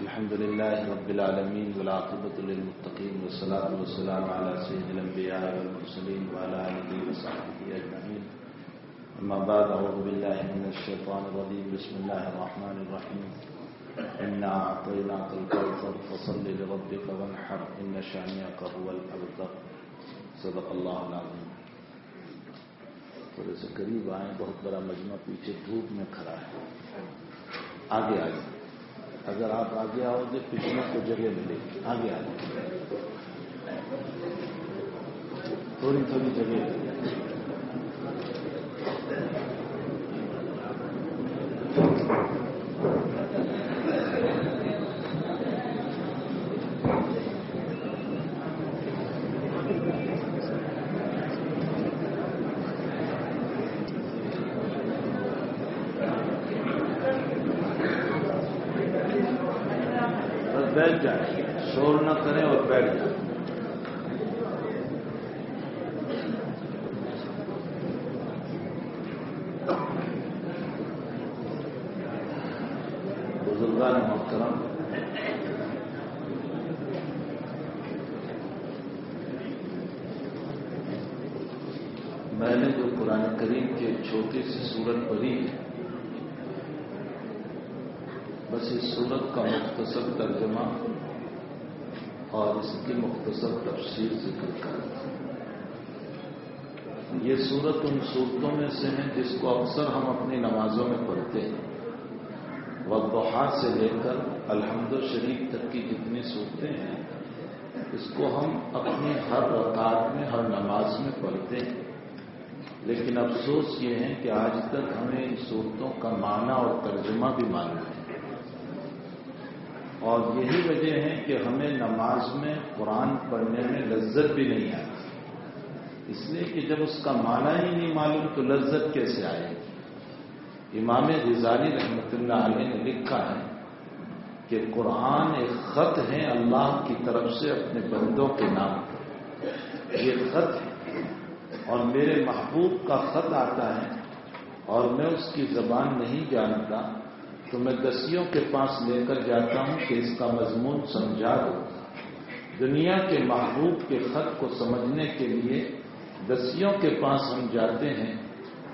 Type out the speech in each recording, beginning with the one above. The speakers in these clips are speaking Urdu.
الحمد لله رب العالمين والعاقبة للمتقين والصلاة والسلام على سيد الأنبياء والمرسلين وعلى آله وصحبه أجمعين. أما بعد أعوذ بالله من الشيطان الرجيم. بسم الله الرحمن الرحيم. إنا أعطيناك الكوثر فصل لربك وانحر إن شانئك هو الأبتر صدق الله العظيم. تھوڑے سے قریب آئیں بہت بڑا مجمع پیچھے دھوپ میں کھڑا ہے۔ آگے آ جائیں اگر آپ آگے آؤ گے پچھلے کو جگہ ملے گی۔ آگے تھوڑی تھوڑی جگہ۔ ملے Thank you. بیٹھ جائیں شور نہ کریں اور بیٹھ جائیں۔ بزرگان محترم، میں نے جو قرآن کریم کے چھوٹی سی صورت پڑھی ہے بس اس صورت کا مختصر ترجمہ اور اس کی مختصر تفصیل ذکر کر یہ صورت ان صورتوں میں سے ہے جس کو اکثر ہم اپنی نمازوں میں پڑھتے ہیں۔ وضحا سے لے کر الحمد شریف تک کی جتنی صورتیں ہیں، اس کو ہم اپنی ہر رکعت میں، ہر نماز میں پڑھتے ہیں۔ لیکن افسوس یہ ہے کہ آج تک ہمیں ان صورتوں کا معنی اور ترجمہ بھی معلوم ہے اور یہی وجہ ہے کہ ہمیں نماز میں قرآن پڑھنے میں لذت بھی نہیں آتی اس لیے کہ جب اس کا معنی ہی نہیں معلوم تو لذت کیسے آئے؟ گی امام غزالی رحمۃ اللہ علیہ نے لکھا ہے کہ قرآن ایک خط ہے اللہ کی طرف سے اپنے بندوں کے نام پر۔ یہ خط ہے۔ اور میرے محبوب کا خط آتا ہے اور میں اس کی زبان نہیں جانتا تو میں دسیوں کے پاس لے کر جاتا ہوں کہ اس کا مضمون سمجھا دو۔ دنیا کے محبوب کے خط کو سمجھنے کے لیے دسیوں کے پاس ہم جاتے ہیں۔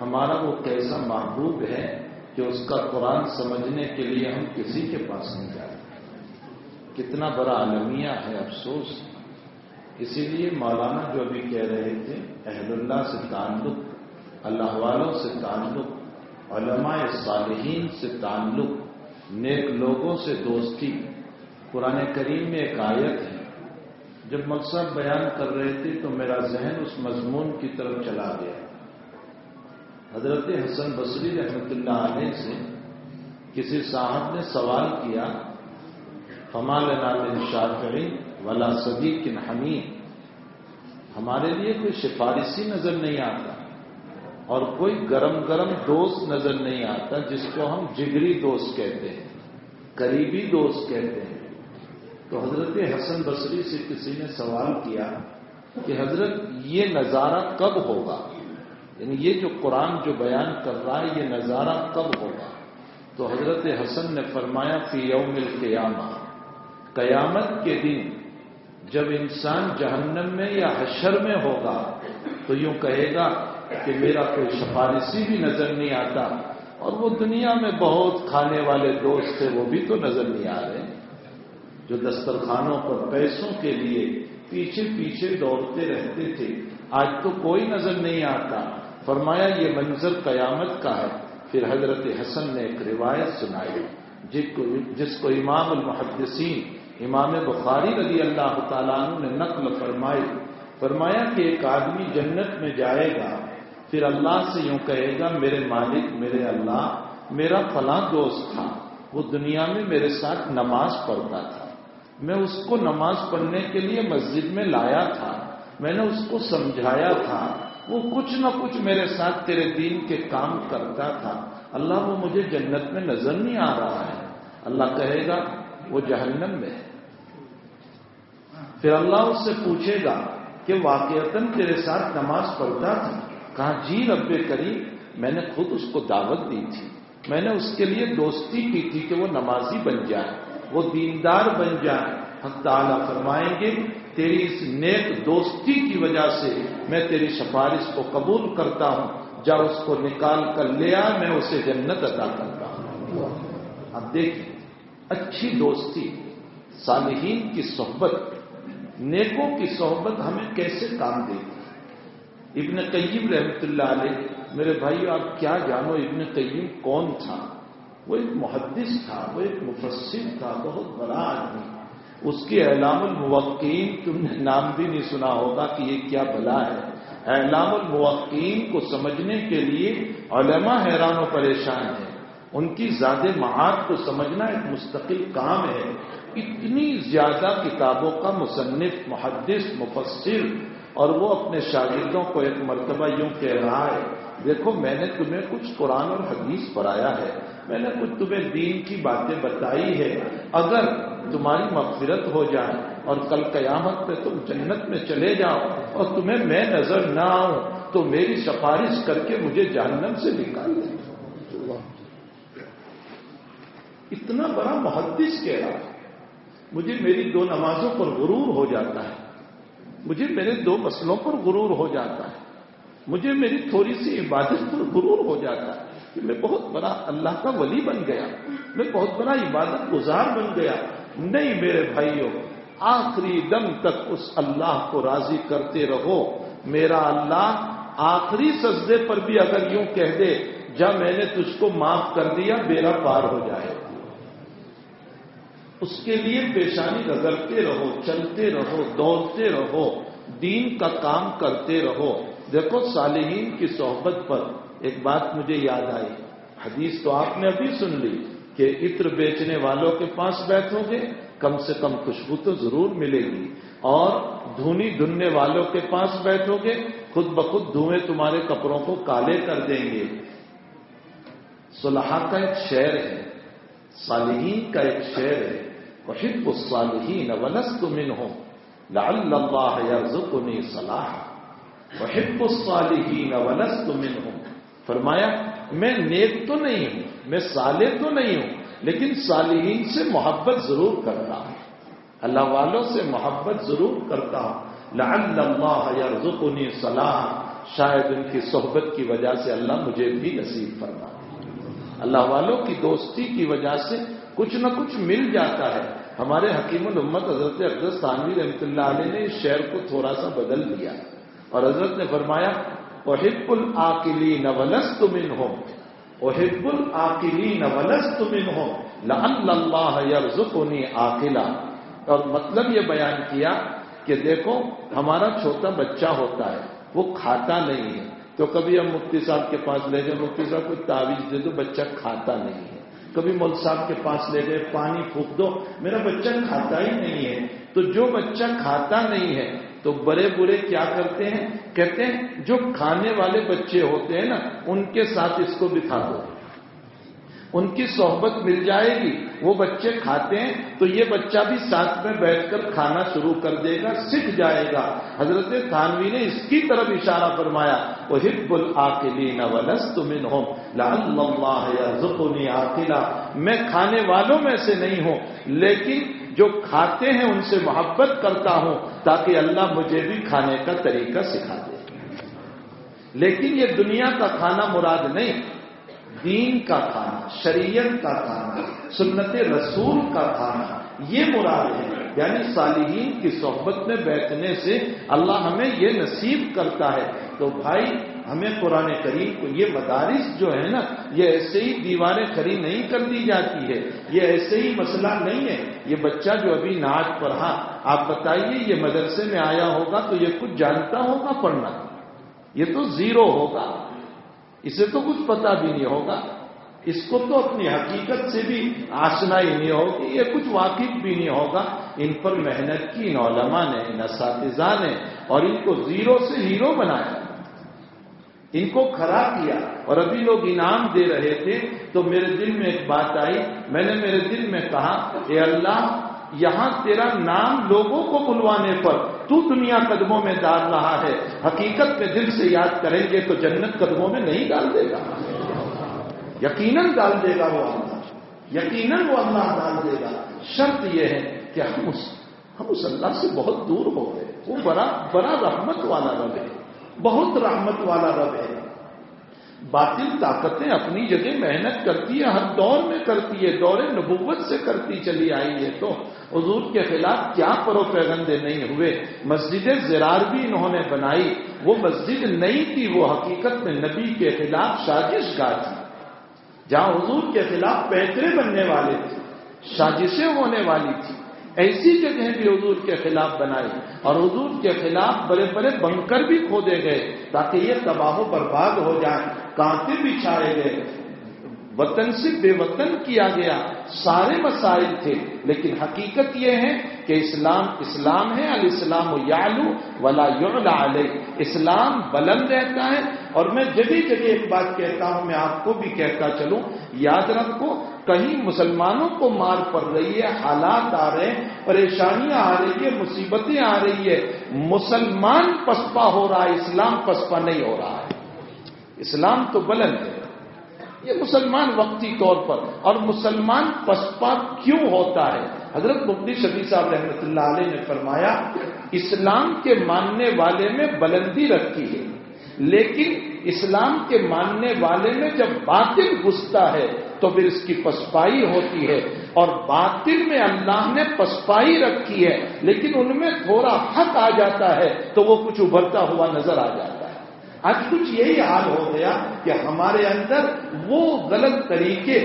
ہمارا وہ کیسا محبوب ہے کہ اس کا قرآن سمجھنے کے لیے ہم کسی کے پاس نہیں جاتے۔ کتنا بڑا المیہ ہے افسوس۔ اسی لیے مولانا جو ابھی کہہ رہے تھے، اہل اللہ سے تعلق، اللہ والوں سے تعلق علماء صالحین سے تعلق، نیک لوگوں سے دوستی۔ قرآن کریم میں ایک آیت ہے، جب مقصد بیان کر رہے تھے تو میرا ذہن اس مضمون کی طرف چلا گیا۔ حضرت حسن بصری رحمت اللہ علیہ سے کسی صاحب نے سوال کیا فمال نام شافعی ولا صدیق حمید، ہمارے لیے کوئی سفارشی نظر نہیں آتا۔ اور کوئی گرم گرم دوست نظر نہیں آتا جس کو ہم جگری دوست کہتے ہیں، قریبی دوست کہتے ہیں۔ تو حضرت حسن بصری سے کسی نے سوال کیا کہ حضرت، یہ نظارہ کب ہوگا؟ یعنی یہ جو قرآن جو بیان کر رہا ہے، یہ نظارہ کب ہوگا؟ تو حضرت حسن نے فرمایا، فی یوم القیامہ۔ قیامت کے دن جب انسان جہنم میں یا حشر میں ہوگا تو یوں کہے گا کہ میرا کوئی سفارشی بھی نظر نہیں آتا اور وہ دنیا میں بہت کھانے والے دوست تھے، وہ بھی تو نظر نہیں آ رہے۔ جو دسترخانوں پر پیسوں کے لیے پیچھے پیچھے دوڑتے رہتے تھے، آج تو کوئی نظر نہیں آتا۔ فرمایا، یہ منظر قیامت کا ہے۔ پھر حضرت حسن نے ایک روایت سنائی جس کو امام المحدثین، امام بخاری رضی اللہ تعالیٰ عنہ نے نقل فرمائی۔ فرمایا کہ ایک آدمی جنت میں جائے گا پھر اللہ سے یوں کہے گا، میرے مالک، میرے اللہ، میرا فلاں دوست تھا، وہ دنیا میں میرے ساتھ نماز پڑھتا تھا۔ میں اس کو نماز پڑھنے کے لیے مسجد میں لایا تھا، میں نے اس کو سمجھایا تھا۔ وہ کچھ نہ کچھ میرے ساتھ تیرے دین کے کام کرتا تھا۔ اللہ، وہ مجھے جنت میں نظر نہیں آ رہا ہے۔ اللہ کہے گا، وہ جہنم میں ہے۔ پھر اللہ اس سے پوچھے گا کہ واقعتاً تیرے ساتھ نماز پڑھتا تھا؟ کہا جی رب کریم، میں نے خود اس کو دعوت دی تھی۔ میں نے اس کے لیے دوستی کی تھی کہ وہ نمازی بن جائے، وہ دیندار بن جائے۔ حق تعالیٰ فرمائیں گے، تیری اس نیک دوستی کی وجہ سے میں تیری سفارش کو قبول کرتا ہوں۔ جب اس کو نکال کر لیا میں اسے جنت ادا کرتا ہوں۔ اب دیکھیں، اچھی دوستی، صالحین کی صحبت، نیکوں کی صحبت ہمیں کیسے کام دیتی؟ ابن قیم رحمت اللہ علیہ، میرے بھائی، آپ کیا جانو، ابن قیم کون تھا؟ وہ ایک محدث تھا، وہ ایک مفسر تھا، بہت بڑا آدمی۔ اس کے اعلام الموقین تم نے نام بھی نہیں سنا ہوگا کہ یہ کیا بلا ہے۔ اعلام الموقین کو سمجھنے کے لیے علماء حیران و پریشان ہیں۔ ان کی زیادہ معاد کو سمجھنا ایک مستقل کام ہے۔ اتنی زیادہ کتابوں کا مصنف، محدث، مفسر اور وہ اپنے شاگردوں کو ایک مرتبہ یوں کہہ رہا ہے، دیکھو، میں نے تمہیں کچھ قرآن اور حدیث پڑھایا ہے، میں نے کچھ تمہیں دین کی باتیں بتائی ہے اگر تمہاری مغفرت ہو جائے اور کل قیامت پہ تم جنت میں چلے جاؤ اور تمہیں میں نظر نہ آؤں تو میری سفارش کر کے مجھے جہنم سے نکال دیں اتنا بڑا محدث کہہ رہا مجھے میری دو نمازوں پر غرور ہو جاتا ہے۔ مجھے میرے دو مسلوں پر غرور ہو جاتا ہے۔ مجھے میری تھوڑی سی عبادت پر غرور ہو جاتا ہے کہ میں بہت بڑا اللہ کا ولی بن گیا۔ میں بہت بڑا عبادت گزار بن گیا۔ نہیں میرے بھائیوں، آخری دم تک اس اللہ کو راضی کرتے رہو۔ میرا اللہ آخری سجدے پر بھی اگر یوں کہہ دے، جب میں نے تجھ کو معاف کر دیا، میرا پار ہو جائے۔ اس کے لیے پیشانی رگڑتے رہو، چلتے رہو، دوڑتے رہو، دین کا کام کرتے رہو۔ دیکھو صالحین کی صحبت پر ایک بات مجھے یاد آئی۔ حدیث تو آپ نے ابھی سن لی کہ عطر بیچنے والوں کے پاس بیٹھو گے، کم سے کم خوشبو تو ضرور ملے گی۔ اور دھونی دھننے والوں کے پاس بیٹھو گے، خود بخود دھوئیں تمہارے کپڑوں کو کالے کر دیں گے۔ صلاح کا ایک شعر ہے۔ صالحین کا ایک شعر ہے، وحب الصالحین ولست منہم لعل اللہ یرزقنی صلاح وحب الصالحین ولست منہم فرمایا، میں نیک تو نہیں ہوں، میں صالح تو نہیں ہوں، لیکن صالحین سے محبت ضرور کرتا ہوں۔ اللہ والوں سے محبت ضرور کرتا ہوں۔ لعل اللہ یرزقنی صلاح شاید ان کی صحبت کی وجہ سے اللہ مجھے بھی نصیب فرما اللہ والوں کی دوستی کی وجہ سے کچھ نہ کچھ مل جاتا ہے۔ ہمارے حکیم الامت حضرت اقدس ثانوی رحمۃ اللہ علیہ نے اس شعر کو تھوڑا سا بدل دیا۔ اور حضرت نے فرمایا اوہب العقلی نولس تمن ہو اوہب العقلی نولس تمن ہو اللہ یرزقنی عاقلا۔ اور مطلب یہ بیان کیا کہ دیکھو، ہمارا چھوٹا بچہ ہوتا ہے، وہ کھاتا نہیں ہے۔ تو کبھی ہم مفتی صاحب کے پاس لے جائیں۔ مفتی صاحب کوئی تعویذ دے دو، بچہ کھاتا نہیں ہے۔ کبھی مول صاحب کے پاس لے گئے، پانی پھونک دو، میرا بچہ کھاتا ہی نہیں ہے۔ تو جو بچہ کھاتا نہیں ہے، تو بڑے برے کیا کرتے ہیں؟ کہتے ہیں جو کھانے والے بچے ہوتے ہیں نا، ان کے ساتھ اس کو بٹھا دو۔ ان کی صحبت مل جائے گی، وہ بچے کھاتے ہیں، تو یہ بچہ بھی ساتھ میں بیٹھ کر کھانا شروع کر دے گا، سیکھ جائے گا۔ حضرت تھانوی نے اس کی طرف اشارہ فرمایا وہ ہب العقلی نولس تمن ہو لال آخلا میں کھانے والوں میں سے نہیں ہوں، لیکن جو کھاتے ہیں ان سے محبت کرتا ہوں، تاکہ اللہ مجھے بھی کھانے کا طریقہ سکھا دے۔ لیکن یہ دنیا کا کھانا مراد نہیں دین کا کھانا، شریعت کا کھانا، سنت رسول کا کھانا، یہ مراد ہے۔ یعنی صالحین کی صحبت میں بیٹھنے سے اللہ ہمیں یہ نصیب کرتا ہے۔ تو بھائی، ہمیں قرآن کریم کو یہ مدارس جو ہے نا، یہ ایسے ہی دیواریں کھڑی نہیں کر دی جاتی ہے۔ یہ ایسے ہی مسئلہ نہیں ہے۔ یہ بچہ جو ابھی ناچ پڑھا، آپ بتائیے، یہ مدرسے میں آیا ہوگا تو یہ کچھ جانتا ہوگا پڑھنا؟ یہ تو زیرو ہوگا۔ اسے تو کچھ پتا بھی نہیں ہوگا۔ اس کو تو اپنی حقیقت سے بھی آسنا ہی نہیں ہوگی، یہ کچھ واقف بھی نہیں ہوگا۔ ان پر محنت کی، ان علماء نے، ان اساتذہ نے، اور ان کو زیرو سے ہیرو بنایا۔ ان کو کھڑا کیا۔ اور ابھی لوگ انعام دے رہے تھے، تو میرے دل میں ایک بات آئی۔ میں نے میرے دل میں کہا، اے اللہ یہاں تیرا نام لوگوں کو بلوانے پر تو دنیا قدموں میں ڈال رہا ہے۔ حقیقت میں دل سے یاد کریں گے تو جنت قدموں میں نہیں ڈال دے گا۔ یقیناً ڈال دے گا وہ اللہ۔ یقیناً وہ اللہ ڈال دے گا۔ شرط یہ ہے کہ ہم اس ہم اس اللہ سے بہت دور ہو گئے۔ وہ بڑا بڑا رحمت والا رب ہے۔ بہت رحمت والا رب ہے۔ باطل طاقتیں اپنی جگہ محنت کرتی ہیں، ہر دور میں کرتی ہے دور نبوت سے کرتی چلی آئی ہے تو حضور کے خلاف کیا پرو پیغندے نہیں ہوئے؟ مسجد زرار بھی انہوں نے بنائی۔ وہ مسجد نہیں تھی، وہ حقیقت میں نبی کے خلاف سازش گاہ تھی۔ جہاں حضور کے خلاف پیترے بننے والے تھے، سازشیں ہونے والی تھی ایسی جگہیں بھی حضور کے خلاف بنائی اور حضور کے خلاف بڑے بڑے بنکر بھی کھودے گئے تاکہ یہ تباہ و برباد ہو جائیں کانتے بھی چھائے گئے۔ وطن سے بے وطن کیا گیا، سارے مسائل تھے۔ لیکن حقیقت یہ ہے کہ اسلام اسلام ہے، الاسلام یعلو ولا یعلا علیہ۔ اسلام بلند رہتا ہے۔ اور میں جگہ جگہ ایک بات کہتا ہوں، میں آپ کو بھی کہتا چلوں۔ یاد رکھو، کہیں مسلمانوں کو مار پڑ رہی ہے، حالات آ رہے ہیں، پریشانیاں آ رہی ہے مصیبتیں آ رہی ہے مسلمان پسپا ہو رہا ہے، اسلام پسپا نہیں ہو رہا ہے۔ اسلام تو بلند ہے۔ یہ مسلمان وقتی طور پر اور مسلمان پسپا کیوں ہوتا ہے؟ حضرت مفتی شفیع صاحب رحمۃ اللہ علیہ نے فرمایا، اسلام کے ماننے والے میں بلندی رکھی ہے، لیکن اسلام کے ماننے والے میں جب باطل گھستا ہے تو پھر اس کی پسپائی ہوتی ہے اور باطل میں اللہ نے پسپائی رکھی ہے، لیکن ان میں تھوڑا حق آ جاتا ہے تو وہ کچھ ابھرتا ہوا نظر آ جاتا ہے۔ آج کچھ یہی حال ہو گیا کہ ہمارے اندر وہ غلط طریقے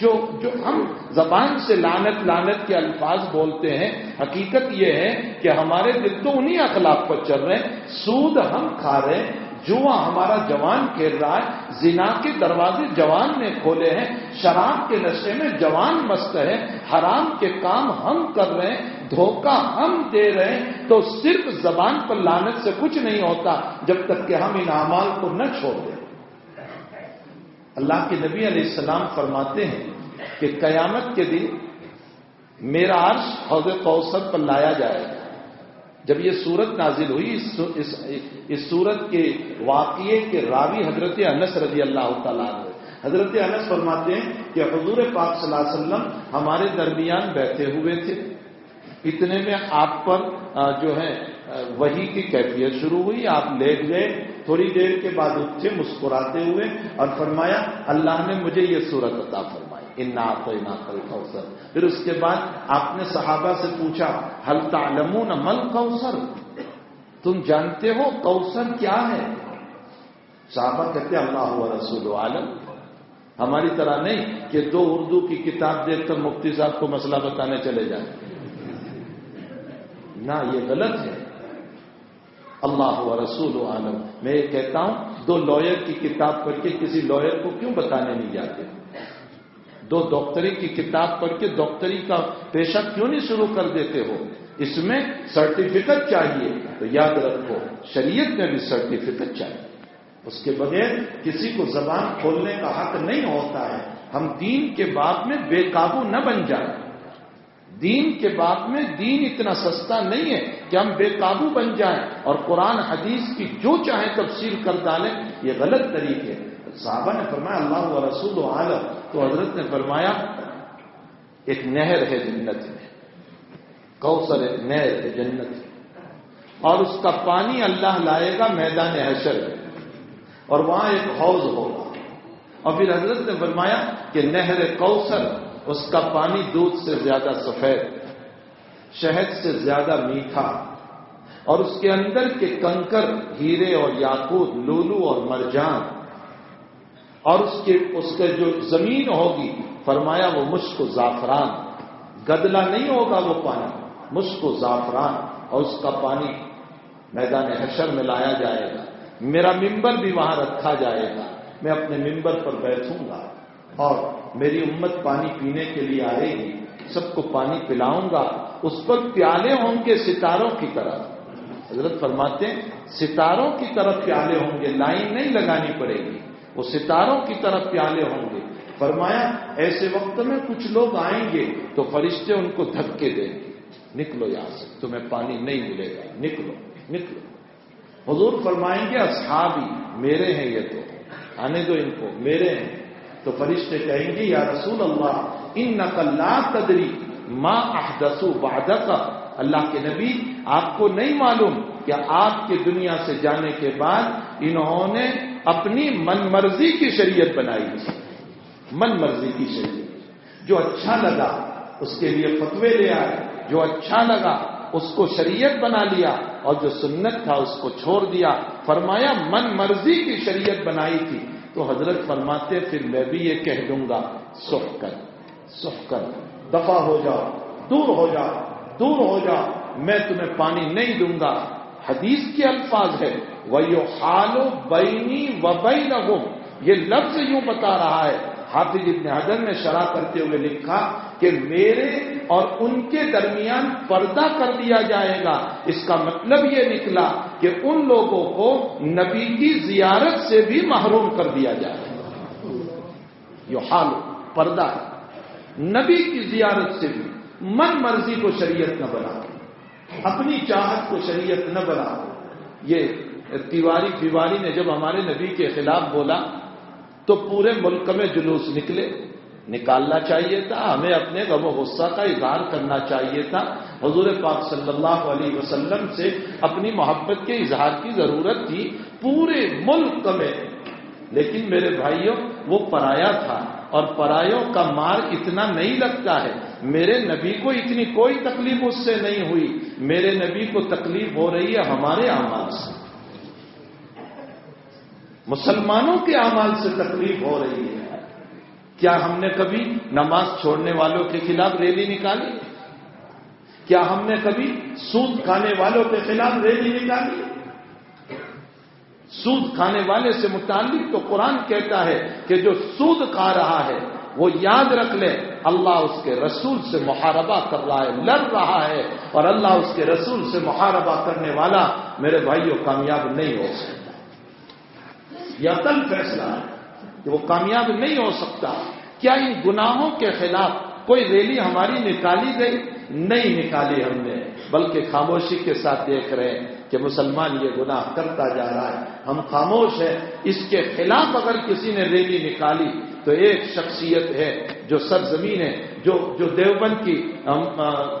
جو جو ہم زبان سے لانت لانت کے الفاظ بولتے ہیں، حقیقت یہ ہے کہ ہمارے دل تو انہی اخلاق پر چل رہے ہیں، سود ہم کھا رہے ہیں جوا ہمارا جوان کھیل رہا ہے، زنا کے دروازے جوان نے کھولے ہیں، شراب کے نشے میں جوان مست ہے حرام کے کام ہم کر رہے ہیں، دھوکہ ہم دے رہے ہیں، تو صرف زبان پر لانت سے کچھ نہیں ہوتا جب تک کہ ہم ان اعمال کو نہ چھوڑ دیں۔ اللہ کے نبی علیہ السلام فرماتے ہیں کہ قیامت کے دن میرا عرش حوض کوثر پر لایا جائے گا۔ جب یہ صورت نازل ہوئی، اس صورت کے واقعے کے راوی حضرت انس رضی اللہ تعالیٰ حضرت انس فرماتے ہیں کہ حضور پاک صلی اللہ علیہ وسلم ہمارے درمیان بیٹھے ہوئے تھے۔ اتنے میں آپ پر جو ہے وہی کی کیفیت شروع ہوئی۔ آپ لیٹ گئے، تھوڑی دیر کے بعد اٹھے، مسکراتے ہوئے اور فرمایا، اللہ نے مجھے یہ صورت عطا فرمایا کل کوثر پھر اس کے بعد آپ نے صحابہ سے پوچھا حل تعلمون مل کوثر تم جانتے ہو کوثر کیا ہے؟ صحابہ کہتے اللہ رسول عالم۔ ہماری طرح نہیں کہ دو اردو کی کتاب دیکھ کر مفتی صاحب کو مسئلہ بتانے چلے جائیں۔ نہ، یہ غلط ہے۔ اللہ رسول عالم۔ میں یہ کہتا ہوں، دو لوئر کی کتاب پڑھ کے کسی لوئر کو کیوں بتانے نہیں جاتے؟ دو ڈاکٹری کی کتاب پڑھ کے ڈاکٹری کا پیشہ کیوں نہیں شروع کر دیتے ہو؟ اس میں سرٹیفکیٹ چاہیے، تو یاد رکھو، شریعت میں بھی سرٹیفکیٹ چاہیے۔ اس کے بغیر کسی کو زبان کھولنے کا حق نہیں ہوتا ہے۔ ہم دین کے بعد میں بے قابو نہ بن جائیں۔ دین کے بعد میں دین اتنا سستا نہیں ہے کہ ہم بے قابو بن جائیں اور قرآن حدیث کی جو چاہیں تفصیل کر ڈالیں، یہ غلط طریقے صحابہ نے فرمایا، اللہ و رسول و عالم۔ تو حضرت نے فرمایا، ایک نہر ہے جنت میں۔ کوثر ایک نہر ہے جنت اور اس کا پانی اللہ لائے گا میدان حشر میں۔ اور وہاں ایک حوض ہوگا۔ اور پھر حضرت نے فرمایا کہ نہر کوثر، اس کا پانی دودھ سے زیادہ سفید، شہد سے زیادہ میٹھا۔ اور اس کے اندر کے کنکر، ہیرے اور یاقوت، لولو اور مرجان اور اس کے اس کے جو زمین ہوگی، فرمایا وہ مشک و زعفران۔ گدلا نہیں ہوگا وہ پانی، مشک و زعفران۔ اور اس کا پانی میدان حشر میں لایا جائے گا۔ میرا ممبر بھی وہاں رکھا جائے گا۔ میں اپنے ممبر پر بیٹھوں گا۔ اور میری امت پانی پینے کے لیے آئے گی۔ سب کو پانی پلاؤں گا۔ اس پر پیالے ہوں گے ستاروں کی طرف۔ حضرت فرماتے ہیں، ستاروں کی طرف پیالے ہوں گے، لائن نہیں لگانی پڑے گی۔ وہ ستاروں کی طرف پیالے ہوں گے۔ فرمایا، ایسے وقت میں کچھ لوگ آئیں گے تو فرشتے ان کو دھکے دیں گے۔ نکلو یہاں سے، تمہیں پانی نہیں ملے گا۔ نکلو نکلو۔ حضور فرمائیں گے، اصحابی، میرے ہیں یہ تو۔ آنے دو ان کو، میرے ہیں۔ تو فرشتے کہیں گے، یا رسول اللہ ان نقل تدری ماں احدسو بادک اللہ کے نبی، آپ کو نہیں معلوم کہ آپ کے دنیا سے جانے کے بعد انہوں نے اپنی من مرضی کی شریعت بنائی من مرضی کی شریعت۔ جو اچھا لگا، اس کے لیے فتوے لے آئے۔ جو اچھا لگا، اس کو شریعت بنا لیا۔ اور جو سنت تھا، اس کو چھوڑ دیا۔ فرمایا، من مرضی کی شریعت بنائی تھی۔ تو حضرت فرماتے، پھر میں بھی یہ کہہ دوں گا سخ کر سخ کر دفاع ہو جاؤ، دور ہو جاؤ۔ دور ہو جاؤ میں تمہیں پانی نہیں دوں گا۔ حدیث کے الفاظ ہے وہ یو حالو بینی و بین یہ لفظ یوں بتا رہا ہے، حافظ ابن حضر نے شرح کرتے ہوئے لکھا کہ میرے اور ان کے درمیان پردہ کر دیا جائے گا۔ اس کا مطلب یہ نکلا کہ ان لوگوں کو نبی کی زیارت سے بھی محروم کر دیا جائے۔ گا یہ حال پردہ۔ نبی کی زیارت سے بھی۔ من مرضی کو شریعت نہ بنا، اپنی چاہت کو شریعت نہ بنا۔ یہ تیواری تیواری نے جب ہمارے نبی کے خلاف بولا، تو پورے ملک میں جلوس نکلے۔ نکالنا چاہیے تھا، ہمیں اپنے غم و غصہ کا اظہار کرنا چاہیے تھا۔ حضور پاک صلی اللہ علیہ وسلم سے اپنی محبت کے اظہار کی ضرورت تھی پورے ملک میں۔ لیکن میرے بھائیوں، وہ پرایا تھا۔ اور پرایوں کا مار اتنا نہیں لگتا ہے۔ میرے نبی کو اتنی کوئی تکلیف اس سے نہیں ہوئی۔ میرے نبی کو تکلیف ہو رہی ہے ہمارے اعمال سے۔ مسلمانوں کے اعمال سے تکلیف ہو رہی ہے۔ کیا ہم نے کبھی نماز چھوڑنے والوں کے خلاف ریلی نکالی؟ کیا ہم نے کبھی سود کھانے والوں کے خلاف ریلی نکالی؟ سود کھانے والے سے متعلق تو قرآن کہتا ہے کہ جو سود کھا رہا ہے، وہ یاد رکھ لے، اللہ اس کے رسول سے محاربہ کر رہا ہے، لڑ رہا ہے۔ اور اللہ اس کے رسول سے محاربہ کرنے والا میرے بھائیوں کامیاب نہیں ہو سکتا۔ یہ کل فیصلہ ہے کہ وہ کامیاب نہیں ہو سکتا۔ کیا ان گناہوں کے خلاف کوئی ریلی ہماری نکالی گئی؟ نہیں نکالی ہم نے۔ بلکہ خاموشی کے ساتھ دیکھ رہے ہیں کہ مسلمان یہ گناہ کرتا جا رہا ہے۔ ہم خاموش ہیں۔ اس کے خلاف اگر کسی نے ریلی نکالی تو ایک شخصیت ہے جو سرزمین ہے، جو جو دیوبند کی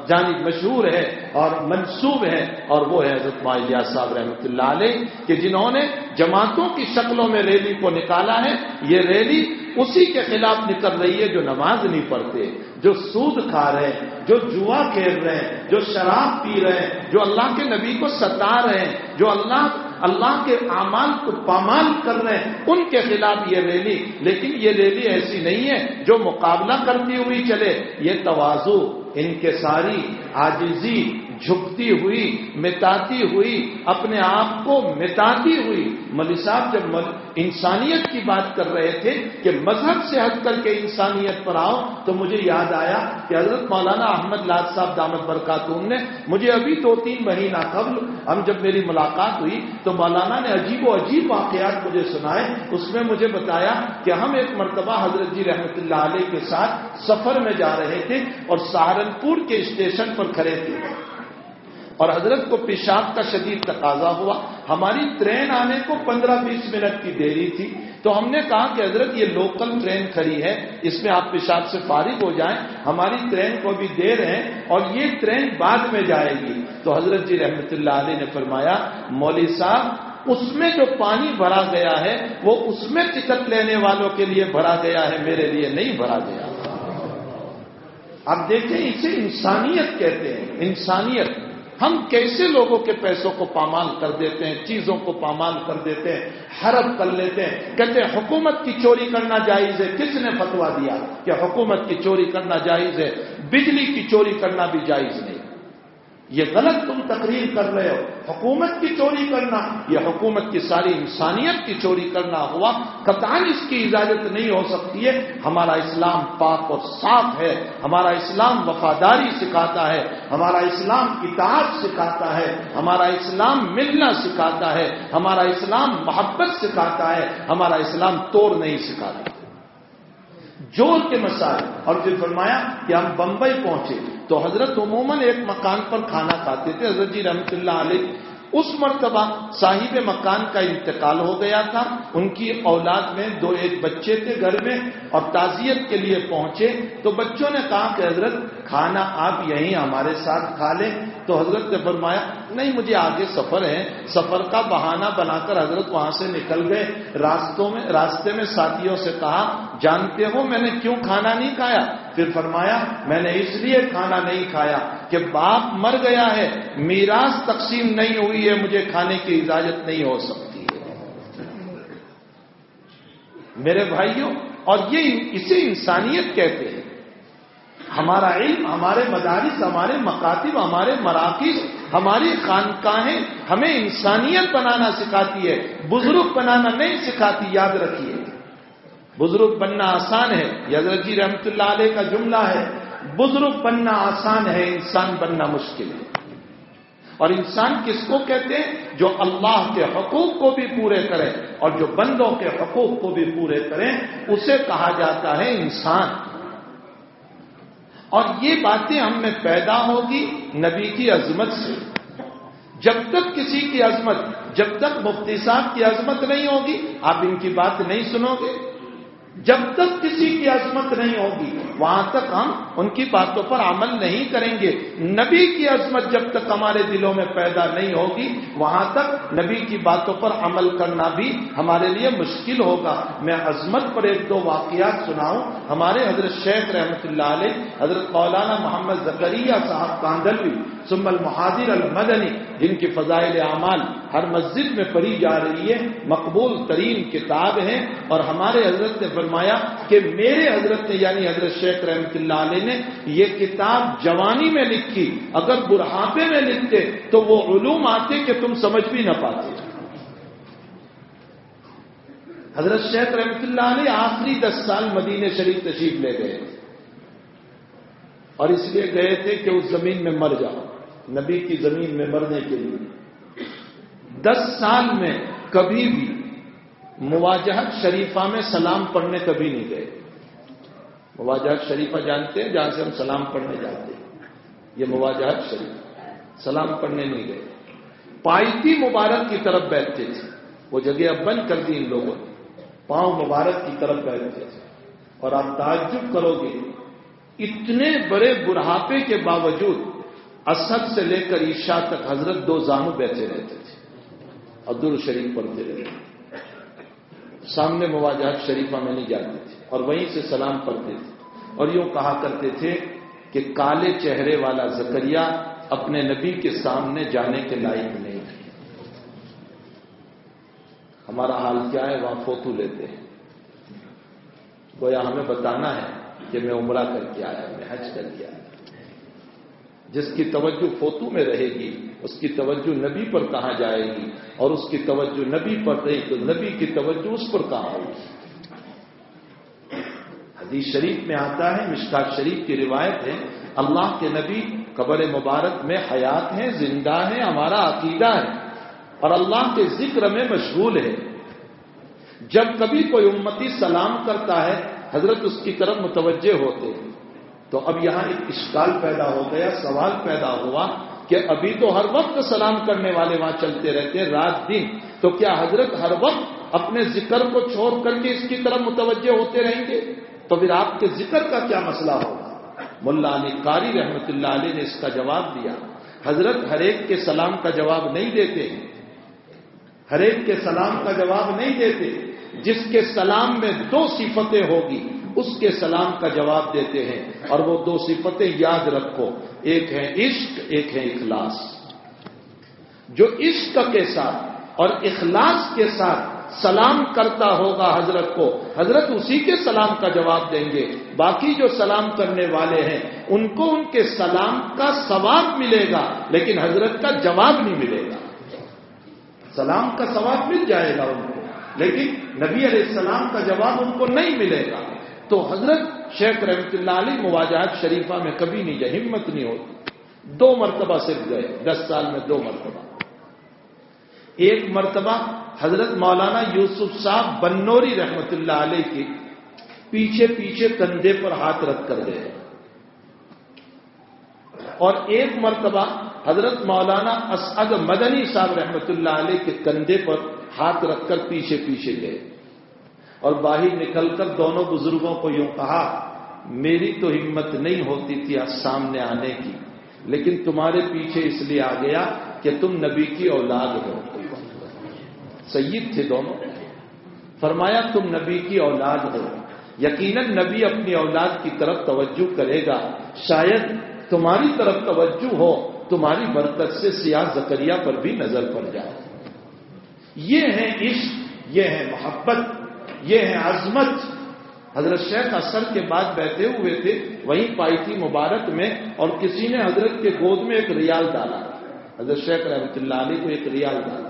جانب مشہور ہے اور منصوب ہے اور وہ ہے حضرت مالیہ صاحب رحمۃ اللہ علیہ، کہ جنہوں نے جماعتوں کی شکلوں میں ریلی کو نکالا ہے۔ یہ ریلی اسی کے خلاف نکل رہی ہے جو نماز نہیں پڑھتے، جو سود کھا رہے ہیں، جو جوا کھیل رہے ہیں، جو شراب پی رہے ہیں، جو اللہ کے نبی کو ستا رہے ہیں، جو اللہ اللہ کے اعمال کو پامال کر رہے ہیں، ان کے خلاف یہ ریلی۔ لیکن یہ ریلی ایسی نہیں ہے جو مقابلہ کرتی ہوئی چلے، یہ توازو، ان کے ساری آجزی جھکتی ہوئی، مٹاتی ہوئی، اپنے آپ کو مٹاتی ہوئی۔ ملی صاحب، جب انسانیت کی بات کر رہے تھے کہ مذہب سے ہٹ کر کے انسانیت پر آؤ، تو مجھے یاد آیا کہ حضرت مولانا احمد لاد صاحب دامت برکاتون نے مجھے ابھی دو تین مہینہ قبل ہم جب میری ملاقات ہوئی، تو مولانا نے عجیب و عجیب واقعات مجھے سنائے۔ اس میں مجھے بتایا کہ ہم ایک مرتبہ حضرت جی رحمت اللہ علیہ کے ساتھ سفر میں جا رہے تھے اور سہارنپور کے اسٹیشن پر کھڑے تھے۔ اور حضرت کو پیشاب کا شدید تقاضا ہوا۔ ہماری ٹرین آنے کو پندرہ بیس منٹ کی دیری تھی۔ تو ہم نے کہا کہ حضرت یہ لوکل ٹرین کھڑی ہے، اس میں آپ پیشاب سے فارغ ہو جائیں۔ ہماری ٹرین کو بھی دے رہے ہیں اور یہ ٹرین بعد میں جائے گی۔ تو حضرت جی رحمت اللہ علیہ نے فرمایا، مولوی صاحب، اس میں جو پانی بھرا گیا ہے، وہ اس میں ٹکٹ لینے والوں کے لیے بھرا گیا ہے، میرے لیے نہیں بھرا گیا۔ اب دیکھیں، اسے انسانیت کہتے ہیں۔ انسانیت۔ ہم کیسے لوگوں کے پیسوں کو پامال کر دیتے ہیں، چیزوں کو پامال کر دیتے ہیں، حرب کر لیتے ہیں؟ کہتے ہیں حکومت کی چوری کرنا جائز ہے، کس نے فتوا دیا؟ کہ حکومت کی چوری کرنا جائز ہے، بجلی کی چوری کرنا بھی جائز نہیں۔ یہ غلط تم تقریر کر رہے ہو۔ حکومت کی چوری کرنا، یہ حکومت کی ساری انسانیت کی چوری کرنا ہوا۔ قطان اس کی اجازت نہیں ہو سکتی ہے۔ ہمارا اسلام پاک اور صاف ہے۔ ہمارا اسلام وفاداری سکھاتا ہے۔ ہمارا اسلام اطاعت سکھاتا ہے۔ ہمارا اسلام ملنا سکھاتا ہے۔ ہمارا اسلام محبت سکھاتا ہے۔ ہمارا اسلام توڑ نہیں سکھاتا۔ جور کے مسائل۔ اور پھر فرمایا کہ ہم بمبئی پہنچے، تو حضرت عموماً ایک مکان پر کھانا کھاتے تھے۔ حضرت جی رحمت اللہ علیہ اس مرتبہ صاحب مکان کا انتقال ہو گیا تھا۔ ان کی اولاد میں دو ایک بچے تھے گھر میں اور تعزیت کے لیے پہنچے۔ تو بچوں نے کہا کہ حضرت کھانا آپ یہیں ہمارے ساتھ کھا لیں۔ تو حضرت نے فرمایا، نہیں، مجھے آگے سفر ہے۔ سفر کا بہانہ بنا کر حضرت وہاں سے نکل گئے۔ راستوں میں، راستے میں ساتھیوں سے کہا، جانتے ہو میں نے کیوں کھانا نہیں کھایا؟ پھر فرمایا، میں نے اس لیے کھانا نہیں کھایا کہ باپ مر گیا ہے۔ میراث تقسیم نہیں ہوئی ہے، مجھے کھانے کی اجازت نہیں ہو سکتی۔ ہے میرے بھائیوں، اور یہ اسے انسانیت کہتے ہیں۔ ہمارا علم، ہمارے مدارس، ہمارے مکاتب، ہمارے مراکز، ہماری خانقاہیں ہمیں انسانیت بنانا سکھاتی ہے، بزرگ بنانا نہیں سکھاتی، یاد رکھیے۔ بزرگ بننا آسان ہے یادر جی رحمت اللہ علیہ کا جملہ ہے۔ بزرگ بننا آسان ہے، انسان بننا مشکل ہے۔ اور انسان کس کو کہتے ہیں؟ جو اللہ کے حقوق کو بھی پورے کرے اور جو بندوں کے حقوق کو بھی پورے کریں اسے کہا جاتا ہے انسان۔ اور یہ باتیں ہم میں پیدا ہوگی نبی کی عظمت سے۔ جب تک کسی کی عظمت، جب تک مفتی صاحب کی عظمت نہیں ہوگی، آپ ان کی بات نہیں سنو گے۔ جب تک کسی کی عظمت نہیں ہوگی، وہاں تک ہم ان کی باتوں پر عمل نہیں کریں گے۔ نبی کی عظمت جب تک ہمارے دلوں میں پیدا نہیں ہوگی، وہاں تک نبی کی باتوں پر عمل کرنا بھی ہمارے لیے مشکل ہوگا۔ میں عظمت پر ایک دو واقعات سناؤں۔ ہمارے حضرت شیخ رحمت اللہ علیہ، حضرت مولانا محمد زکریہ صاحب کاندلوی سم المحادر المدنی، جن کی فضائل اعمال ہر مسجد میں پڑھی جا رہی ہے، مقبول ترین کتاب ہے اور ہمارے حضرت نے فرمایا کہ میرے حضرت نے یعنی حضرت شیخ رحمت اللہ علیہ نے یہ کتاب جوانی میں لکھی، اگر بڑھاپے میں لکھتے تو وہ علوم آتے کہ تم سمجھ بھی نہ پاتے۔ حضرت شیخ رحمت اللہ علیہ آخری دس سال مدینے شریف تشریف لے گئے اور اس لیے گئے تھے کہ اس زمین میں مر جاؤ، نبی کی زمین میں مرنے کے لیے۔ دس سال میں کبھی بھی مواجہت شریفہ میں سلام پڑھنے کبھی نہیں گئے۔ مواجہت شریفہ جانتے ہیں، جہاں سے ہم سلام پڑھنے جاتے ہیں۔ یہ مواجہت شریف، سلام پڑھنے نہیں گئے۔ پائتی مبارک کی طرف بیٹھتے تھے۔ وہ جگہ اب بند کر دی ان لوگوں نے۔ پاؤں مبارک کی طرف بیٹھتے تھے۔ اور آپ تعجب کرو گے، اتنے بڑے بڑھاپے کے باوجود اسد سے لے کر عشاء تک حضرت دو زانو بیٹھے رہتے تھے۔ عبد شریف پڑھتے رہتے تھے سامنے مواجہت شریفہ میں نہیں جاتے تھے اور وہیں سے سلام پڑھتے تھے اور یوں کہا کرتے تھے کہ کالے چہرے والا زکریہ اپنے نبی کے سامنے جانے کے لائق نہیں تھے ہمارا حال کیا ہے؟ وہاں فوٹو لیتے ہیں۔ گویا ہمیں بتانا ہے کہ میں عمرہ کر کے آیا میں حج کر کے آیا جس کی توجہ فوتو میں رہے گی، اس کی توجہ نبی پر کہاں جائے گی؟ اور اس کی توجہ نبی پر رہی تو نبی کی توجہ اس پر کہاں ہوگی؟ حدیث شریف میں آتا ہے، مشکات شریف کی روایت ہے، اللہ کے نبی قبر مبارک میں حیات ہیں، زندہ ہیں، ہمارا عقیدہ ہے، اور اللہ کے ذکر میں مشغول ہے۔ جب کبھی کوئی امتی سلام کرتا ہے، حضرت اس کی طرف متوجہ ہوتے ہیں۔ تو اب یہاں ایک اشکال پیدا ہو گیا، سوال پیدا ہوا کہ ابھی تو ہر وقت سلام کرنے والے وہاں چلتے رہتے رات دن۔ تو کیا حضرت ہر وقت اپنے ذکر کو چھوڑ کر کے اس کی طرف متوجہ ہوتے رہیں گے؟ تو پھر آپ کے ذکر کا کیا مسئلہ ہوگا؟ ملا علی قاری رحمت اللہ علیہ نے اس کا جواب دیا۔ حضرت ہر ایک کے سلام کا جواب نہیں دیتے ہر ایک کے سلام کا جواب نہیں دیتے۔ جس کے سلام میں دو صفتیں ہوگی اس کے سلام کا جواب دیتے ہیں اور وہ دو صفتیں یاد رکھو، ایک ہے عشق، ایک ہے اخلاص۔ جو عشق کے ساتھ اور اخلاص کے ساتھ سلام کرتا ہوگا حضرت کو، حضرت اسی کے سلام کا جواب دیں گے۔ باقی جو سلام کرنے والے ہیں، ان کو ان کے سلام کا ثواب ملے گا، لیکن حضرت کا جواب نہیں ملے گا۔ سلام کا ثواب مل جائے گا ان کو، لیکن نبی علیہ السلام کا جواب ان کو نہیں ملے گا۔ تو حضرت شیخ رحمت اللہ علی مواجہت شریفہ میں کبھی نہیں جائے، ہمت نہیں ہوتی۔ دو مرتبہ صرف گئے، دس سال میں دو مرتبہ۔ ایک مرتبہ حضرت مولانا یوسف صاحب بنوری رحمت اللہ علیہ کی پیچھے پیچھے کندھے پر ہاتھ رکھ کر گئے۔ اور ایک مرتبہ حضرت مولانا اسعد مدنی صاحب رحمت اللہ علیہ کے کندھے پر ہاتھ رکھ کر پیچھے پیچھے گئے۔ اور باہر نکل کر دونوں بزرگوں کو یوں کہا، میری تو ہمت نہیں ہوتی تھی آج سامنے آنے کی، لیکن تمہارے پیچھے اس لیے آ گیا کہ تم نبی کی اولاد ہو. سید تھے دونوں. فرمایا، تم نبی کی اولاد ہو، یقیناً نبی اپنی اولاد کی طرف توجہ کرے گا، شاید تمہاری طرف توجہ ہو، تمہاری برکت سے سیاہ زکریہ پر بھی نظر پڑ جائے. یہ ہے عشق، یہ ہے محبت یہ ہے عظمت۔ حضرت شیخ اثر کے بعد بیٹھے ہوئے تھے، وہیں پائی تھی مبارک میں اور کسی نے حضرت کے گود میں ایک ریال ڈالا۔ حضرت شیخ رحمۃ اللہ علیہ کو ایک ریال ڈالا۔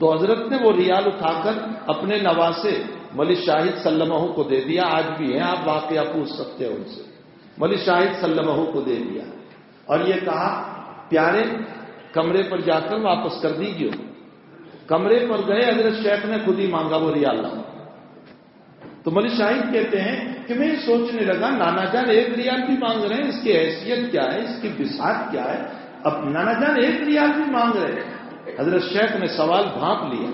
تو حضرت نے وہ ریال اٹھا کر اپنے نواسے ملی شاہد سلمہ کو دے دیا۔ آج بھی ہیں، آپ واقعہ پوچھ سکتے ہیں ان سے۔ ملی شاہد سلمہ کو دے دیا۔ اور یہ کہا، پیارے، کمرے پر جا کر واپس کر دیجیے کمرے پر گئے، حضرت شیخ نے خود ہی مانگا، وہ ریال لاؤ تو ملی شاہد کہتے ہیں کہ میں سوچنے لگا، نانا جان ایک ریال بھی مانگ رہے ہیں، اس کی حیثیت کیا ہے، اس کی بساط کیا ہے؟ اب نانا جان ایک ریال بھی مانگ رہے ہیں۔ حضرت شیخ نے سوال بھانپ لیا۔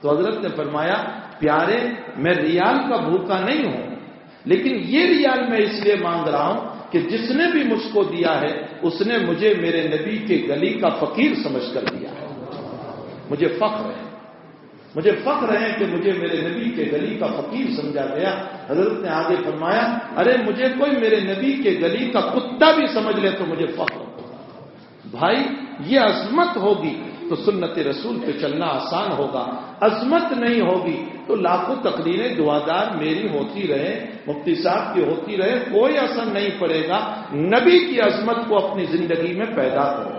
تو حضرت نے فرمایا، پیارے، میں ریال کا بھوکا نہیں ہوں، لیکن یہ ریال میں اس لیے مانگ رہا ہوں کہ جس نے بھی مجھ کو دیا ہے، اس نے مجھے میرے نبی کے گلی کا فقیر سمجھ کر دیا۔ مجھے فخر ہے۔ مجھے فخر ہے کہ مجھے میرے نبی کے گلی کا فقیر سمجھا گیا۔ حضرت نے آگے فرمایا، ارے مجھے کوئی میرے نبی کے گلی کا کتا بھی سمجھ لے تو مجھے فخر ہوگا۔ بھائی، یہ عظمت ہوگی تو سنت رسول پہ چلنا آسان ہوگا۔ عظمت نہیں ہوگی تو لاکھوں تقریریں دعادار میری ہوتی رہے مفتی صاحب کی ہوتی رہے کوئی اثر نہیں پڑے گا۔ نبی کی عظمت کو اپنی زندگی میں پیدا کرو۔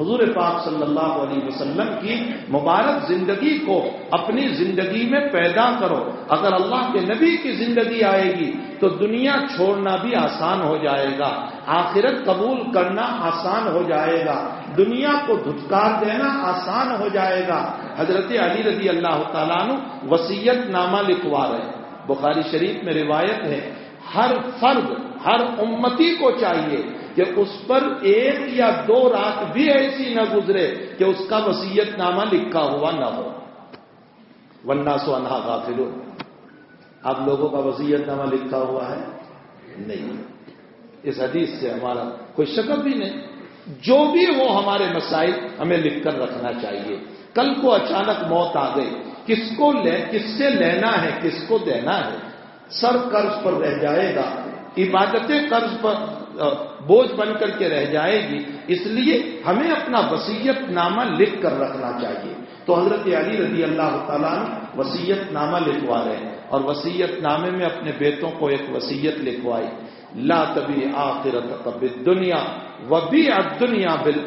حضور پاک صلی اللہ علیہ وسلم کی مبارک زندگی کو اپنی زندگی میں پیدا کرو۔ اگر اللہ کے نبی کی زندگی آئے گی تو دنیا چھوڑنا بھی آسان ہو جائے گا۔ آخرت قبول کرنا آسان ہو جائے گا۔ دنیا کو دھتکار دینا آسان ہو جائے گا۔ حضرت علی رضی اللہ تعالیٰ وسیعت نامہ لکھوا رہے بخاری شریف میں روایت ہے، ہر فرد، ہر امتی کو چاہیے کہ اس پر ایک یا دو رات بھی ایسی نہ گزرے کہ اس کا وسیعت نامہ لکھا ہوا نہ ہو۔ ورنہ سو انہا غافل آپ لوگوں کا وسیعت نامہ لکھا ہوا ہے؟ نہیں۔ اس حدیث سے ہمارا کوئی شکل بھی نہیں۔ جو بھی ہو ہمارے مسائل ہمیں لکھ کر رکھنا چاہیے۔ کل کو اچانک موت آ گئی۔ کس کو لے، کس سے لینا ہے، کس کو دینا ہے؟ سر قرض پر رہ جائے گا۔ عبادتیں قرض پر بوجھ بن کر کے رہ جائے گی۔ اس لیے ہمیں اپنا وسیعت نامہ لکھ کر رکھنا چاہیے۔ تو حضرت علی رضی اللہ تعالیٰ وسیعت نامہ لکھوا رہے ہیں۔ اور وسیعت نامے میں اپنے بیٹوں کو ایک وسیعت لکھوائی۔ لا تبھی آخرت کبھی دنیا و بھی دنیا بل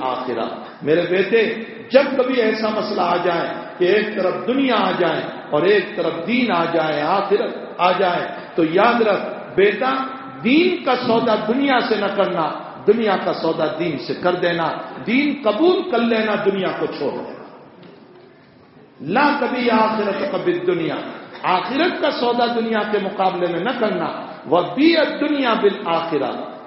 میرے بیٹے، جب کبھی ایسا مسئلہ آ جائے کہ ایک طرف دنیا آ جائے اور ایک طرف دین آ جائے، آخرت آ جائے، تو یاد رکھ، بیٹا دین کا سودا دنیا سے نہ کرنا، دنیا کا سودا دین سے کر دینا، دین قبول کر لینا، دنیا کو چھوڑ دینا۔ لا کبھی آخرت کبھی دنیا، آخرت کا سودا دنیا کے مقابلے میں نہ کرنا وہ بھی دنیا بل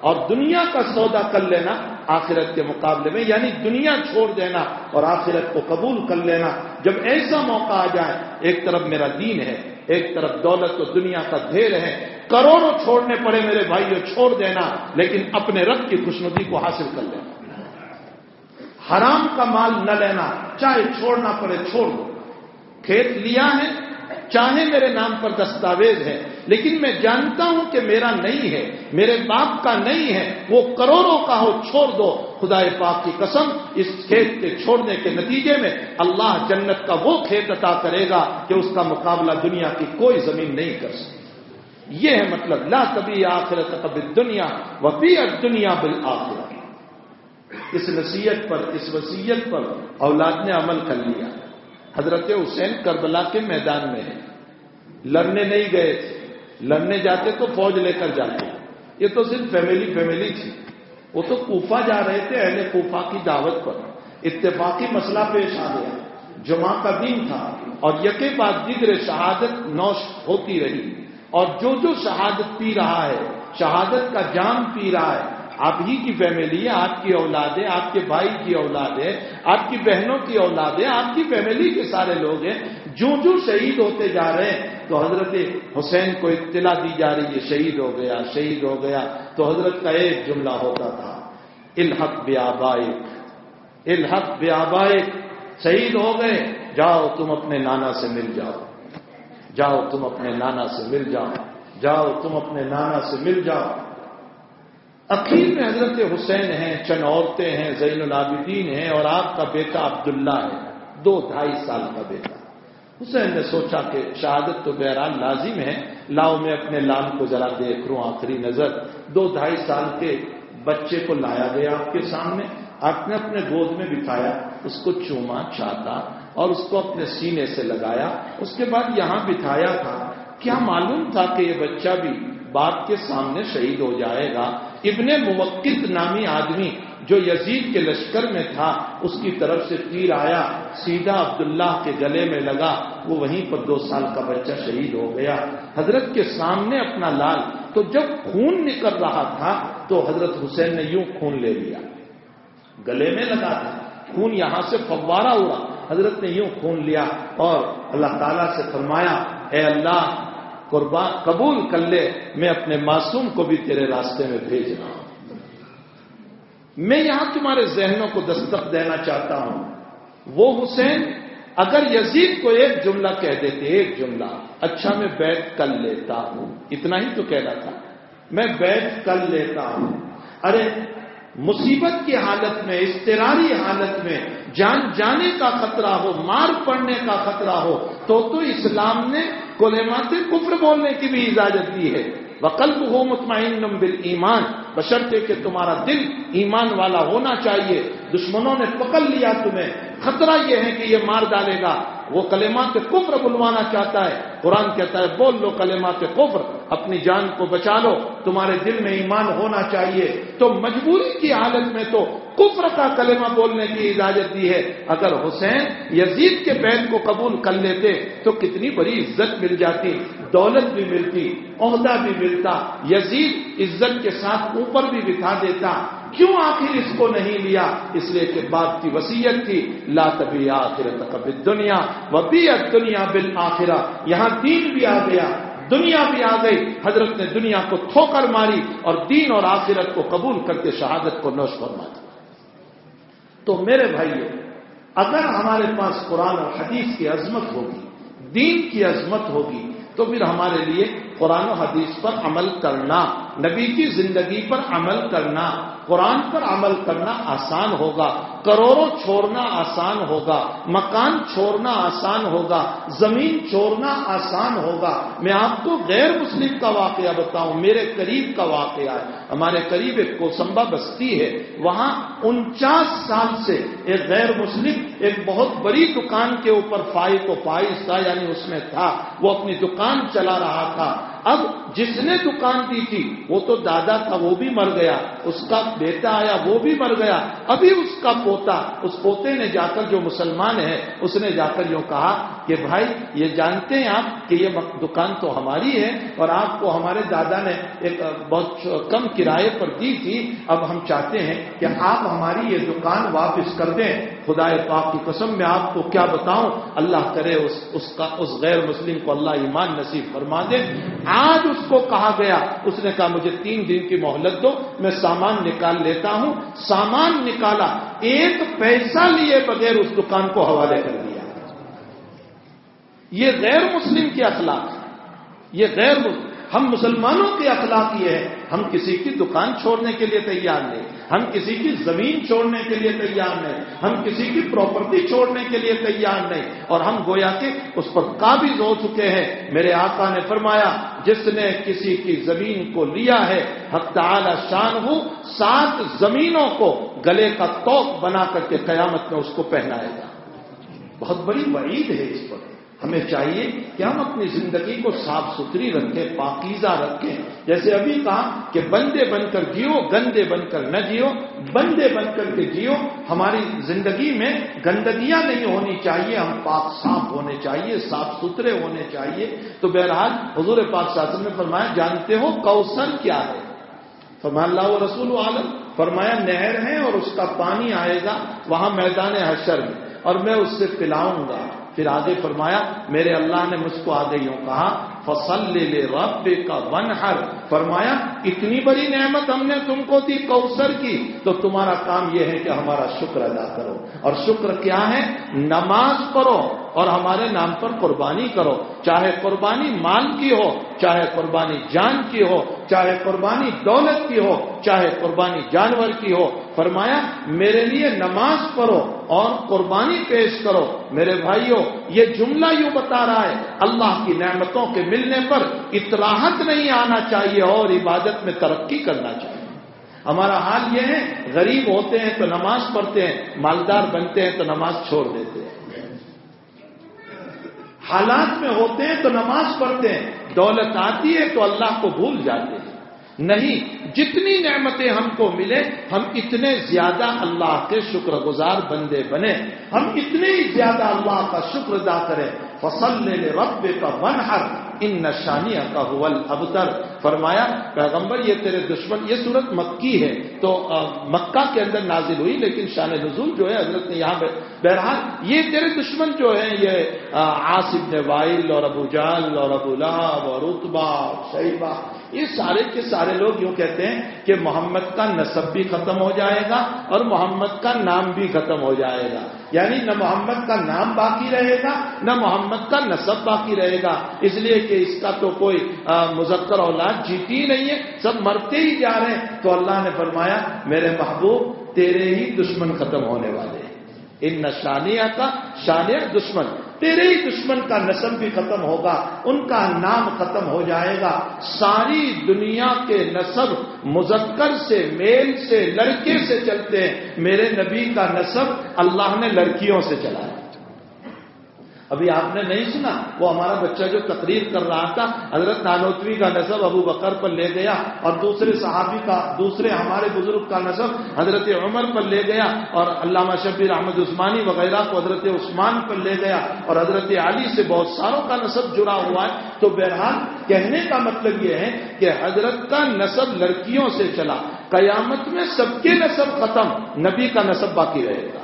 اور دنیا کا سودا کر لینا آخرت کے مقابلے میں یعنی دنیا چھوڑ دینا اور آخرت کو قبول کر لینا۔ جب ایسا موقع آ جائے، ایک طرف میرا دین ہے، ایک طرف دولت تو دنیا کا ڈھیر ہے کروڑوں چھوڑنے پڑے میرے بھائیوں چھوڑ دینا، لیکن اپنے رب کی خوشنودی کو حاصل کر لینا۔ حرام کا مال نہ لینا، چاہے چھوڑنا پڑے چھوڑ دو۔ کھیت لیا ہے، چاہے میرے نام پر دستاویز ہے، لیکن میں جانتا ہوں کہ میرا نہیں ہے، میرے باپ کا نہیں ہے، وہ کروڑوں کا ہو، چھوڑ دو۔ خدا پاک کی قسم، اس کھیت کے چھوڑنے کے نتیجے میں اللہ جنت کا وہ کھیت عطا کرے گا کہ اس کا مقابلہ دنیا کی کوئی زمین نہیں کر سکتی یہ ہے مطلب لا کبھی آخرت کبھی دنیا وہ بھی دنیا بل اس نصیحت پر، اس وسیعت پر اولاد نے عمل کر لیا۔ حضرت حسین کربلا کے میدان میں ہے۔ لڑنے نہیں گئے تھے۔ لڑنے جاتے تو فوج لے کر جاتے۔ یہ تو صرف فیملی فیملی تھی۔ وہ تو کوفہ جا رہے تھے، اہل کوفہ کی دعوت پر۔ اتفاقی مسئلہ پیش آ گیا۔ جمعہ کا دن تھا اور یقے بعد دیگر شہادت نوش ہوتی رہی۔ اور جو جو شہادت پی رہا ہے، شہادت کا جام پی رہا ہے، آپ ہی کی فیملی ہے، آپ کی اولاد ہے، آپ کے بھائی کی اولاد ہے، آپ کی بہنوں کی اولاد ہے، آپ کی فیملی کے سارے لوگ ہیں۔ جو جو شہید ہوتے جا رہے ہیں، تو حضرت حسین کو اطلاع دی جا رہی ہے، شہید ہو گیا، شہید ہو گیا۔ تو حضرت کا ایک جملہ ہوتا تھا، الحق بے الحق بے شہید ہو گئے، جاؤ تم اپنے نانا سے مل جاؤ۔ جاؤ تم اپنے نانا سے مل جاؤ جاؤ تم اپنے نانا سے مل جاؤ۔ اخیر میں حضرت حسین ہیں، چند عورتیں ہیں، زین العابدین ہیں اور آپ کا بیٹا عبداللہ ہے، دو ڈھائی سال کا بیٹا۔ حسین نے سوچا کہ شہادت تو بہرحال لازم ہے، لاؤ میں اپنے لام کو ذرا دیکھ رہا آخری نظر۔ دو ڈھائی سال کے بچے کو لایا گیا آپ کے سامنے۔ آپ نے اپنے گود میں بٹھایا، اس کو چوما چاہتا اور اس کو اپنے سینے سے لگایا۔ اس کے بعد یہاں بٹھایا تھا۔ کیا معلوم تھا کہ یہ بچہ بھی باپ کے سامنے شہید ہو جائے گا؟ ابن موقت نامی آدمی جو یزید کے لشکر میں تھا، اس کی طرف سے تیر آیا، سیدھا عبداللہ کے گلے میں لگا۔ وہ وہیں پر دو سال کا بچہ شہید ہو گیا۔ حضرت کے سامنے اپنا لال۔ تو جب خون نکل رہا تھا، تو حضرت حسین نے یوں خون لے لیا۔ گلے میں لگا تھا خون یہاں سے فوارہ ہوا۔ حضرت نے یوں خون لیا اور اللہ تعالیٰ سے فرمایا، اے اللہ، قربان، قبول کر لے، میں اپنے معصوم کو بھی تیرے راستے میں بھیج رہا ہوں۔ میں یہاں تمہارے ذہنوں کو دستک دینا چاہتا ہوں۔ وہ حسین، اگر یزید کو ایک جملہ کہہ دیتے، ایک جملہ اچھا میں بیٹھ کر لیتا ہوں۔ اتنا ہی تو کہہ رہا تھا۔ میں بیٹھ کر لیتا ہوں۔ ارے مصیبت کی حالت میں استراری حالت میں جان جانے کا خطرہ ہو، مار پڑنے کا خطرہ ہو، تو تو اسلام نے کولیمات کفر بولنے کی بھی اجازت دی ہے۔ وقلب ہو مطمئن بل ایمان بشرطے کہ تمہارا دل ایمان والا ہونا چاہیے۔ دشمنوں نے پکڑ لیا تمہیں۔ خطرہ یہ ہے کہ یہ مار ڈالے گا۔ وہ کلمات کفر بلوانا چاہتا ہے، قرآن کہتا ہے، بول لو کلمات کفر، اپنی جان کو بچا لو، تمہارے دل میں ایمان ہونا چاہیے۔ تو مجبوری کی حالت میں تو کفر کا کلمہ بولنے کی اجازت دی ہے۔ اگر حسین یزید کے بیت کو قبول کر لیتے تو کتنی بڑی عزت مل جاتی، دولت بھی ملتی، عہدہ بھی ملتا، یزید عزت کے ساتھ اوپر بھی بٹھا دیتا۔ کیوں آخر اس کو نہیں لیا؟ اس لیے کہ باپ کی وسیعت تھی، لا تبھی آخر تک دنیا وبی دنیا بل آخرا یہاں دین بھی آ گیا، دنیا بھی آ گئی۔ حضرت نے دنیا کو ٹھوکر ماری اور دین اور آخرت کو قبول کر کے شہادت کو نوش فرما دیا تو میرے بھائیو، اگر ہمارے پاس قرآن اور حدیث کی عظمت ہوگی، دین کی عظمت ہوگی، تو پھر ہمارے لیے قرآن و حدیث پر عمل کرنا، نبی کی زندگی پر عمل کرنا، قرآن پر عمل کرنا آسان ہوگا، کروڑوں چھوڑنا آسان ہوگا، مکان چھوڑنا آسان ہوگا، زمین چھوڑنا آسان ہوگا۔ میں آپ کو غیر مسلم کا واقعہ بتاؤں، میرے قریب کا واقعہ ہے۔ ہمارے قریب ایک کوسمبا بستی ہے، وہاں انچاس سال سے ایک غیر مسلم، ایک بہت بڑی دکان کے اوپر فائی کو فائز تھا یعنی اس میں تھا۔ وہ اپنی دکان چلا رہا تھا۔ اب جس نے دکان دی تھی، وہ تو دادا تھا، وہ بھی مر گیا، اس کا بیٹا آیا، وہ بھی مر گیا، ابھی اس کا پوتا، اس پوتے نے جا کر جو مسلمان ہے، اس نے جا کر یوں کہا کہ بھائی، یہ جانتے ہیں آپ کہ یہ دکان تو ہماری ہے اور آپ کو ہمارے دادا نے ایک بہت کم کرائے پر دی تھی، اب ہم چاہتے ہیں کہ آپ ہماری یہ دکان واپس کر دیں۔ خدا پاک کی قسم میں آپ کو کیا بتاؤں؟ اللہ کرے اس اس کا، اس غیر مسلم کو اللہ ایمان نصیب فرما دے۔ آج اس کو کہا گیا، اس نے کہا، مجھے تین دن کی مہلت دو، میں سامان نکال لیتا ہوں۔ سامان نکالا، ایک پیسہ لیے بغیر اس دکان کو حوالے کر دیا۔ یہ غیر مسلم کے اخلاق، یہ غیر مسلم ہم مسلمانوں کے اخلاق یہ ہے ہم کسی کی دکان چھوڑنے کے لیے تیار نہیں، ہم کسی کی زمین چھوڑنے کے لیے تیار نہیں، ہم کسی کی پراپرٹی چھوڑنے کے لیے تیار نہیں۔ اور ہم گویا کے اس پر قابض ہو چکے ہیں۔ میرے آقا نے فرمایا، جس نے کسی کی زمین کو لیا ہے، حق تعالی شان ہو سات زمینوں کو گلے کا توق بنا کر کے قیامت میں اس کو پہنائے گا۔ بہت بڑی وعید ہے اس پر۔ ہمیں چاہیے کہ ہم اپنی زندگی کو صاف ستھری رکھیں، پاکیزہ رکھیں۔ جیسے ابھی کہا کہ بندے بن کر جیو، گندے بن کر نہ جیو۔ بندے بن کر کے جیو۔ ہماری زندگی میں گندگیاں نہیں ہونی چاہیے، ہم پاک صاف ہونے چاہیے، صاف ستھرے ہونے چاہیے۔ تو بہرحال حضور پاک شاسن نے فرمایا، جانتے ہو کوسر کیا ہے؟ فرمایا، اللہ و رسول عالم۔ فرمایا، نہر ہے اور اس کا پانی آئے گا وہاں میدان حشر میں اور میں اس سے پلاؤں گا۔ پھر آگے فرمایا، میرے اللہ نے مجھ کو آگے یوں کہا، فصل لے لے رب کا ون ہر فرمایا، اتنی بڑی نعمت ہم نے تم کو دی کوثر کی، تو تمہارا کام یہ ہے کہ ہمارا شکر ادا کرو۔ اور شکر کیا ہے؟ نماز پڑھو اور ہمارے نام پر قربانی کرو۔ چاہے قربانی مال کی ہو، چاہے قربانی جان کی ہو، چاہے قربانی دولت کی ہو، چاہے قربانی جانور کی ہو فرمایا، میرے لیے نماز پڑھو اور قربانی پیش کرو. میرے بھائیوں، یہ جملہ یوں بتا رہا ہے، اللہ کی نعمتوں کے ملنے پر اطلاحت نہیں آنا چاہیے اور عبادت میں ترقی کرنا چاہیے. ہمارا حال یہ ہے، غریب ہوتے ہیں تو نماز پڑھتے ہیں، مالدار بنتے ہیں تو نماز چھوڑ دیتے ہیں. حالات میں ہوتے ہیں تو نماز پڑھتے ہیں، دولت آتی ہے تو اللہ کو بھول جاتے ہیں. نہیں، جتنی نعمتیں ہم کو ملے ہم اتنے زیادہ اللہ کے شکر گزار بندے بنے۔ ہم اتنے ہی زیادہ اللہ کا شکر ادا کریں۔ فصل لے لے رب کا ون ہر ان نشانیاں کا حول ابتر فرمایا، پیغمبر، یہ تیرے دشمن، یہ صورت مکی ہے۔ تو مکہ کے اندر نازل ہوئی، لیکن شان نزول جو ہے، حضرت نے یہاں بہرحال، یہ تیرے دشمن جو ہیں، یہ آصف نے وائل اور ابو جال اور ابو لہب اور اتبا شیبہ یہ سارے کے سارے لوگ یوں کہتے ہیں کہ محمد کا نصب بھی ختم ہو جائے گا اور محمد کا نام بھی ختم ہو جائے گا۔ یعنی نہ محمد کا نام باقی رہے گا، نہ محمد کا نصب باقی رہے گا۔ اس لیے کہ اس کا تو کوئی مذکر اولاد جیتی ہی نہیں ہے، سب مرتے ہی جا رہے ہیں۔ تو اللہ نے فرمایا، میرے محبوب، تیرے ہی دشمن ختم ہونے والے ہیں۔ ان نشانیہ کا شانیہ دشمن. تیرے ہی دشمن کا نسل بھی ختم ہوگا، ان کا نام ختم ہو جائے گا۔ ساری دنیا کے نصب مذکر سے، میل سے، لڑکے سے چلتے ہیں۔ میرے نبی کا نصب اللہ نے لڑکیوں سے چلایا۔ ابھی آپ نے نہیں سنا، وہ ہمارا بچہ جو تقریر کر رہا تھا، حضرت نانوتوی کا نصب ابو بکر پر لے گیا اور دوسرے صحابی کا، دوسرے ہمارے بزرگ کا نصب حضرت عمر پر لے گیا اور علامہ شبیر احمد عثمانی وغیرہ کو حضرت عثمان پر لے گیا اور حضرت علی سے بہت ساروں کا نصب جڑا ہوا ہے۔ تو بہرحال کہنے کا مطلب یہ ہے کہ حضرت کا نصب لڑکیوں سے چلا۔ قیامت میں سب کے نصب ختم، نبی کا نصب باقی رہے گا۔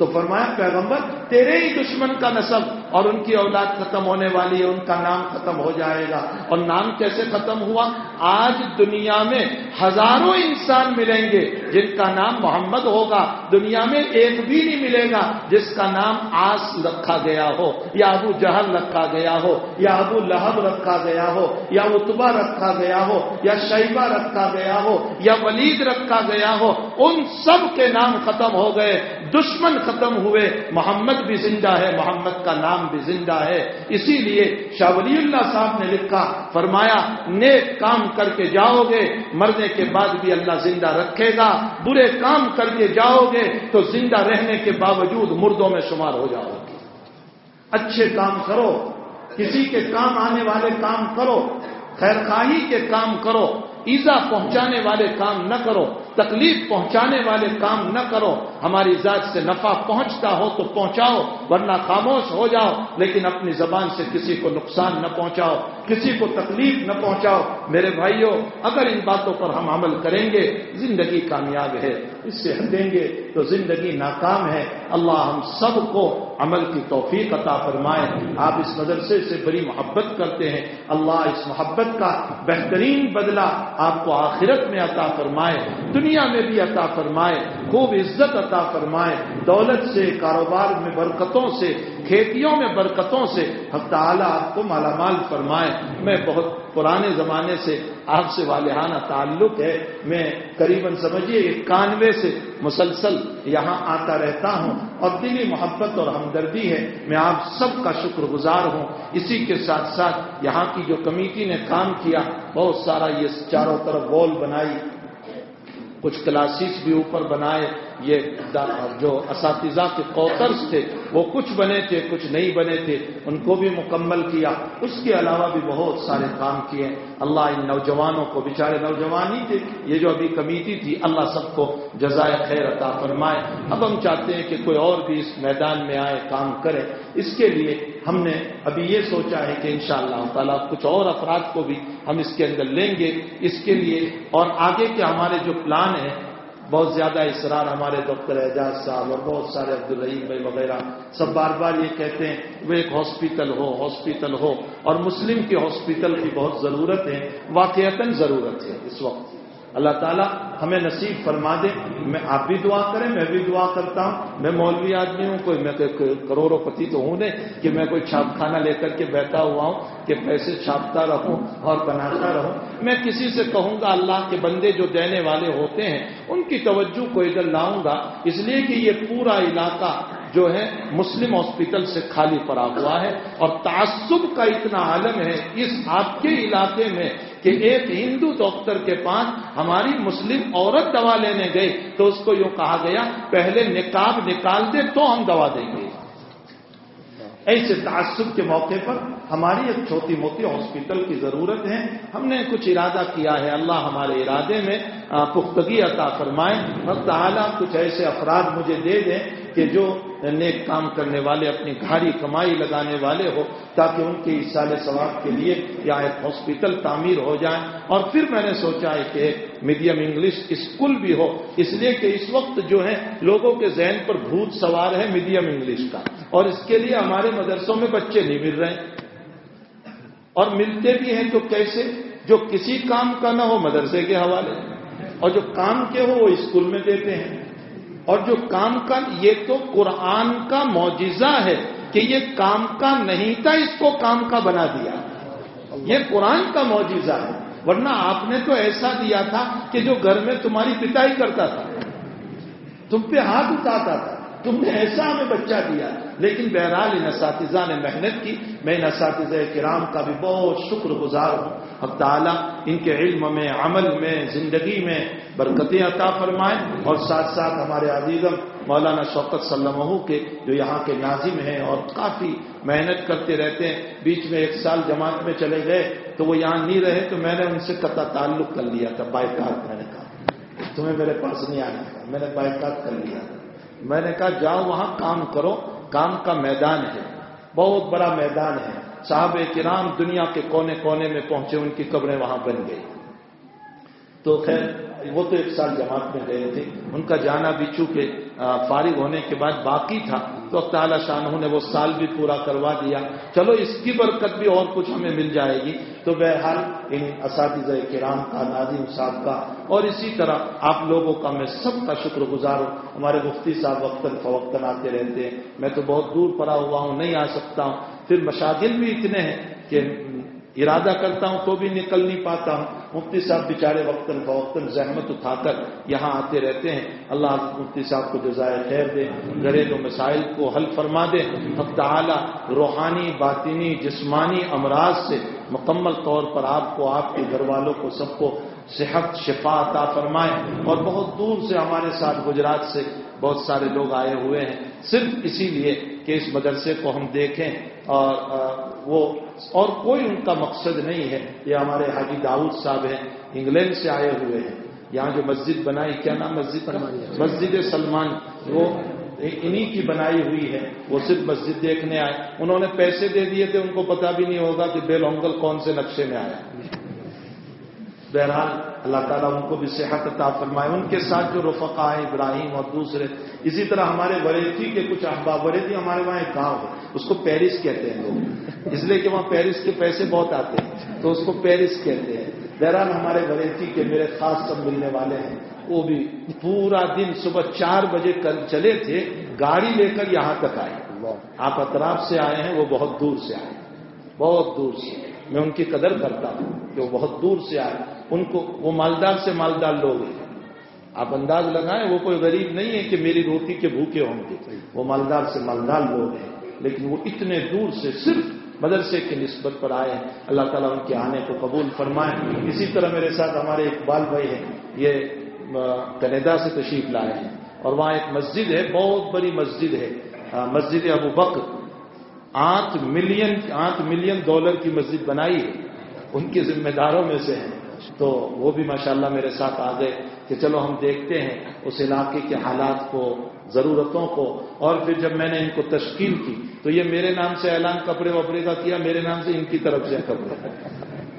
تو فرمایا، پیغمبر، تیرے ہی دشمن کا نصب اور ان کی اولاد ختم ہونے والی ہے، ان کا نام ختم ہو جائے گا اور نام کیسے ختم ہوا؟ آج دنیا میں ہزاروں انسان ملیں گے جن کا نام محمد ہوگا، دنیا میں ایک بھی نہیں ملے گا جس کا نام آس رکھا گیا ہو، یا ابو جہل رکھا گیا ہو، یا ابو لہب رکھا گیا ہو، یا اتبا رکھا گیا ہو، یا شیبہ رکھا گیا ہو، یا ولید رکھا گیا ہو، ان سب کے نام ختم ہو گئے، دشمن ختم ختم ہوئے، محمد بھی زندہ ہے، محمد کا نام بھی زندہ ہے۔ اسی لیے شاہ ولی اللہ صاحب نے لکھا، فرمایا، نیک کام کر کے جاؤ گے، مرنے کے بعد بھی اللہ زندہ رکھے گا۔ برے کام کر کے جاؤ گے تو زندہ رہنے کے باوجود مردوں میں شمار ہو جاؤ گے۔ اچھے کام کرو، کسی کے کام آنے والے کام کرو، خیر خواہی کے کام کرو، ایزا پہنچانے والے کام نہ کرو۔ تکلیف پہنچانے والے کام نہ کرو، ہماری ذات سے نفع پہنچتا ہو تو پہنچاؤ، ورنہ خاموش ہو جاؤ، لیکن اپنی زبان سے کسی کو نقصان نہ پہنچاؤ، کسی کو تکلیف نہ پہنچاؤ۔ میرے بھائیوں اگر ان باتوں پر ہم عمل کریں گے، زندگی کامیاب ہے۔ اس سے ہٹیں گے تو زندگی ناکام ہے۔ اللہ ہم سب کو عمل کی توفیق عطا فرمائے۔ آپ اس مدرسے سے بڑی محبت کرتے ہیں۔ اللہ اس محبت کا بہترین بدلہ آپ کو آخرت میں عطا فرمائے۔ دنیا میں بھی عطا فرمائے۔ خوب عزت عطا فرمائے۔ دولت سے، کاروبار میں برکتوں سے، کھیتیوں میں برکتوں سے۔ حق تعالیٰ آپ کو مالا مال فرمائے۔ میں بہت پرانے زمانے سے آپ سے والہانہ تعلق ہے، میں قریباً سمجھیے، اکانوے سے مسلسل یہاں آتا رہتا ہوں۔ اور دلی محبت اور ہمدردی ہے۔ میں آپ سب کا شکر گزار ہوں۔ اسی کے ساتھ ساتھ یہاں کی جو کمیٹی نے کام کیا، بہت سارا یہ چاروں طرف وال بنائی، کچھ کلاسز بھی اوپر بنائے۔ یہ جو اساتذہ کے کوترس تھے، وہ کچھ بنے تھے، کچھ نہیں بنے تھے، ان کو بھی مکمل کیا۔ اس کے علاوہ بھی بہت سارے کام کیے۔ اللہ ان نوجوانوں کو، بیچارے نوجوان ہی تھے۔ یہ جو ابھی کمیٹی تھی، اللہ سب کو جزائے خیر عطا فرمائے۔ اب ہم چاہتے ہیں کہ کوئی اور بھی اس میدان میں آئے، کام کرے۔ اس کے لیے ہم نے ابھی یہ سوچا ہے کہ انشاءاللہ شاء اللہ تعالیٰ کچھ اور افراد کو بھی ہم اس کے اندر لیں گے۔ اس کے لیے اور آگے کے ہمارے جو پلان ہیں بہت زیادہ اصرار ہمارے ڈاکٹر اعجاز صاحب اور بہت سارے عبدالرحیم بھائی وغیرہ سب بار بار یہ کہتے ہیں وہ ایک ہاسپٹل ہو ہاسپٹل ہو اور مسلم کے ہاسپٹل کی بہت ضرورت ہے واقعتاً ضرورت ہے اس وقت۔ اللہ تعالیٰ ہمیں نصیب فرما دے۔ میں آپ بھی دعا کریں، میں بھی دعا کرتا ہوں۔ میں مولوی آدمی ہوں، کوئی میں کروڑوں پتی تو ہوں نہیں کہ میں کوئی چھاپ خانہ لے کر کے بیٹھا ہوا ہوں، کہ پیسے چھاپتا رہوں اور بناتا رہوں۔ میں کسی سے کہوں گا اللہ کے بندے جو دینے والے ہوتے ہیں، ان کی توجہ کو ادھر لاؤں گا۔ اس لیے کہ یہ پورا علاقہ جو ہے مسلم ہاسپٹل سے خالی پڑا ہوا ہے اور تعصب کا اتنا عالم ہے اس آپ کے علاقے میں کہ ایک ہندو ڈاکٹر کے پاس ہماری مسلم عورت دوا لینے گئی تو اس کو یوں کہا گیا، پہلے نکاب نکال دے تو ہم دوا دیں گے۔ ایسے تعصب کے موقع پر ہماری ایک چھوٹی موٹی ہاسپٹل کی ضرورت ہے۔ ہم نے کچھ ارادہ کیا ہے۔ اللہ ہمارے ارادے میں پختگی عطا فرمائے۔ اور تعالیٰ کچھ ایسے افراد مجھے دے دیں کہ جو نیک کام کرنے والے، اپنی گھاری کمائی لگانے والے ہو، تاکہ ان کے سال ثواب کے لیے یا ایک ہاسپٹل تعمیر ہو جائے۔ اور پھر میں نے سوچا ہے کہ میڈیم انگلش اسکول بھی ہو، اس لیے کہ اس وقت جو ہے لوگوں کے ذہن پر بھوت سوار ہے میڈیم انگلش کا۔ اور اس کے لیے ہمارے مدرسوں میں بچے نہیں مل رہے۔ اور ملتے بھی ہیں تو کیسے؟ جو کسی کام کا نہ ہو مدرسے کے حوالے، اور جو کام کے ہو وہ اسکول میں دیتے ہیں۔ اور جو کام کا یہ تو قرآن کا معجزہ ہے کہ یہ کام کا نہیں تھا، اس کو کام کا بنا دیا۔ یہ قرآن کا معجزہ ہے۔ ورنہ آپ نے تو ایسا دیا تھا کہ جو گھر میں تمہاری پتائی کرتا تھا، تم پہ ہاتھ اٹھاتا تھا، تم نے ایسا ہمیں بچہ دیا۔ لیکن بہرحال ان اساتذہ نے محنت کی۔ میں ان اساتذہ کرام کا بھی بہت شکر گزار ہوں۔ اب تعالیٰ ان کے علم میں، عمل میں، زندگی میں برکتیں عطا فرمائیں اور ساتھ ساتھ ہمارے عزیزم مولانا شوکت سلم کے جو یہاں کے ناظم ہیں اور کافی محنت کرتے رہتے ہیں، بیچ میں ایک سال جماعت میں چلے گئے تو وہ یہاں نہیں رہے تو میں نے ان سے قطع تعلق کر لیا تھا بائیکاٹ میں نے کہا۔ تمہیں میرے پاس نہیں آنا تھا، میں نے بائیکاٹ کر لیا تھا۔ میں نے کہا، جاؤ وہاں کام کرو کام کا میدان ہے۔ بہت بڑا میدان ہے۔ صاحب کرام دنیا کے کونے کونے میں پہنچے، ان کی قبریں وہاں بن گئی تو خیر وہ تو ایک سال جماعت میں گئے تھے۔ ان کا جانا بھی چونکہ فارغ ہونے کے بعد باقی تھا۔ تو تعالیٰ شاہ نے وہ سال بھی پورا کروا دیا۔ چلو، اس کی برکت بھی اور کچھ ہمیں مل جائے گی۔ تو بہرحال، ان اساتذہ کرام کا ناظم صاحب کا، اور اسی طرح آپ لوگوں کا میں سب کا شکر گزار ہوں۔ ہمارے مفتی صاحب وقتاً فوقتاً آتے رہتے ہیں۔ میں تو بہت دور پڑا ہوا ہوں، نہیں آ سکتا ہوں۔ پھر مشاغل بھی اتنے ہیں کہ ارادہ کرتا ہوں تو بھی نکل نہیں پاتا ہوں۔ مفتی صاحب بیچارے وقتاً فوقتاً زحمت اٹھا کر یہاں آتے رہتے ہیں۔ اللہ مفتی صاحب کو جزائے خیر دے، گھریلو مسائل کو حل فرما دے۔ حق تعالی روحانی باطینی جسمانی امراض سے مکمل طور پر آپ کو، آپ کے گھر والوں کو سب کو صحت، شفا عطا فرمائے۔ اور بہت دور سے ہمارے ساتھ گجرات سے بہت سارے لوگ آئے ہوئے ہیں۔ صرف اسی لیے کہ اس مدرسے کو ہم دیکھیں۔ اور وہ، اور کوئی ان کا مقصد نہیں ہے یہ ہمارے حاجی داؤد صاحب ہیں، انگلینڈ سے آئے ہوئے ہیں۔ یہاں جو مسجد بنائی، کیا نام مسجد؟ مسجد سلمان۔ وہ انہی کی بنائی ہوئی ہے۔ وہ صرف مسجد دیکھنے آئے۔ انہوں نے پیسے دے دیے تھے، ان کو پتا بھی نہیں ہوگا کہ بیل ہونگل کون سے نقشے میں آیا۔ بہرحال اللہ تعالیٰ ان کو بھی صحت عطا فرمائے۔ ان کے ساتھ جو رفقا ہے ابراہیم اور دوسرے، اسی طرح ہمارے وریتی کے کچھ احباب وریتی ہمارے وہاں ایک گاؤں ہے، اس کو پیرس کہتے ہیں لوگ۔ اس لیے کہ وہاں پیرس کے پیسے بہت آتے ہیں، تو اس کو پیرس کہتے ہیں۔ بہرحال ہمارے وریتی کے میرے خاص سب ملنے والے ہیں۔ وہ بھی پورا دن صبح چار بجے کل چلے تھے، گاڑی لے کر یہاں تک آئے۔ آپ اطراف سے آئے ہیں، وہ بہت دور سے آئے۔ بہت دور سے۔ میں ان کی قدر کرتا ہوں کہ وہ بہت دور سے آئے۔ ان کو وہ مالدار سے مالدار لوگ ہیں۔ آپ انداز لگائیں، وہ کوئی غریب نہیں ہے کہ میری روٹی کے بھوکے ہوں گے۔ وہ مالدار سے مالدار لوگ ہیں، لیکن وہ اتنے دور سے صرف مدرسے کی نسبت پر آئے ہیں۔ اللہ تعالیٰ ان کے آنے کو قبول فرمائیں اسی طرح میرے ساتھ ہمارے اقبال بھائی ہیں، یہ کینیڈا سے تشریف لائے ہیں۔ اور وہاں ایک مسجد ہے، بہت بڑی مسجد ہے۔ مسجد ابو بکر۔ آٹھ ملین آٹھ ملین ڈالر کی مسجد بنائی ہے۔ ان کے ذمہ داروں میں سے ہیں۔ تو وہ بھی ماشاءاللہ میرے ساتھ آ گئے کہ چلو ہم دیکھتے ہیں اس علاقے کے حالات کو، ضرورتوں کو۔ اور پھر جب میں نے ان کو تشکیل کی، تو یہ میرے نام سے اعلان کپڑے وپڑے کا کیا، میرے نام سے ان کی طرف سے کپڑے۔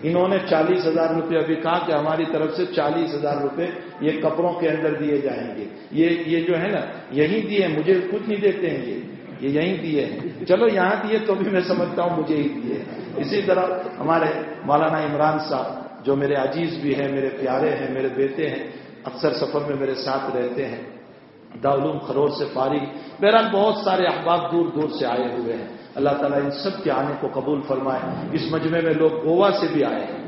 انہوں نے چالیس ہزار روپے ابھی کہا کہ ہماری طرف سے چالیس ہزار روپے یہ کپڑوں کے اندر دیے جائیں گے۔ یہ یہ جو ہے نا یہی دیے مجھے کچھ نہیں دیتے ہیں یہ۔ یہ دیے ہیں۔ چلو یہاں دیے تو بھی میں سمجھتا ہوں مجھے ہی دیے اسی طرح ہمارے مولانا عمران صاحب جو میرے عزیز بھی ہیں، میرے پیارے ہیں، میرے بیٹے ہیں، اکثر سفر میں میرے ساتھ رہتے ہیں۔ دعلوم خرور سے فارغ۔ بہرحال بہت سارے احباب دور دور سے آئے ہوئے ہیں۔ اللہ تعالیٰ ان سب کے آنے کو قبول فرمائے۔ اس مجمع میں لوگ گوا سے بھی آئے ہیں۔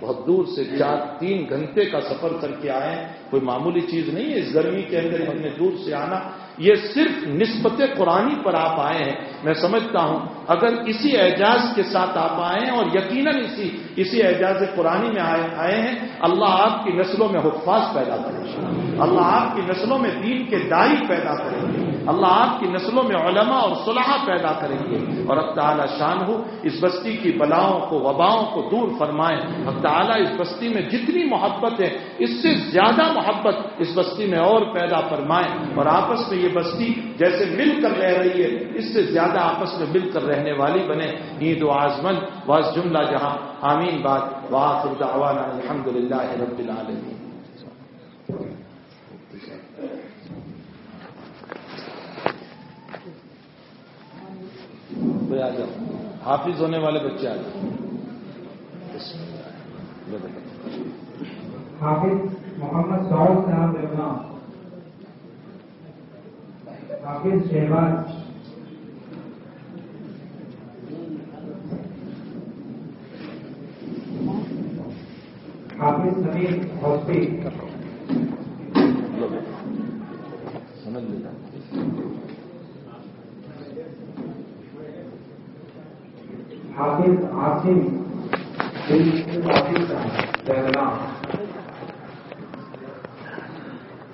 بہت دور سے چار تین گھنٹے کا سفر کر کے آئے کوئی معمولی چیز نہیں ہے، اس گرمی کے اندر اتنے دور سے آنا۔ یہ صرف نسبت قرآنی پر آپ آئے ہیں۔ میں سمجھتا ہوں، اگر اسی اعجاز کے ساتھ آپ آئے ہیں اور یقیناً اسی اسی اعجاز قرآنی میں آئے آئے ہیں، اللہ آپ کی نسلوں میں حفاظ پیدا کرے اللہ آپ کی نسلوں میں دین کے دائی پیدا کریں گے۔ اللہ آپ کی نسلوں میں علماء اور صلاح پیدا کریں گے۔ اور اب تعالیٰ شان ہو اس بستی کی بلاؤں کو، وباؤں کو دور فرمائیں۔ اب تعالیٰ اس بستی میں جتنی محبت ہے، اس سے زیادہ محبت اس بستی میں اور پیدا فرمائیں۔ اور آپس میں یہ بستی جیسے مل کر رہ رہی ہے، اس سے زیادہ آپس میں مل کر رہنے والی بنے عید و آزمن واس جملہ جہاں۔ آمین بات۔ واخر دعوانا الحمد للہ رب العالمین۔ آ جاؤ حافظ ہونے والے بچے آ جاؤ حافظ محمد سعود صاحب حافظ شہباز۔ حافظ سمیر ہاسپٹل سمجھ لیتا۔ حافظ عاصم حافظ صاحب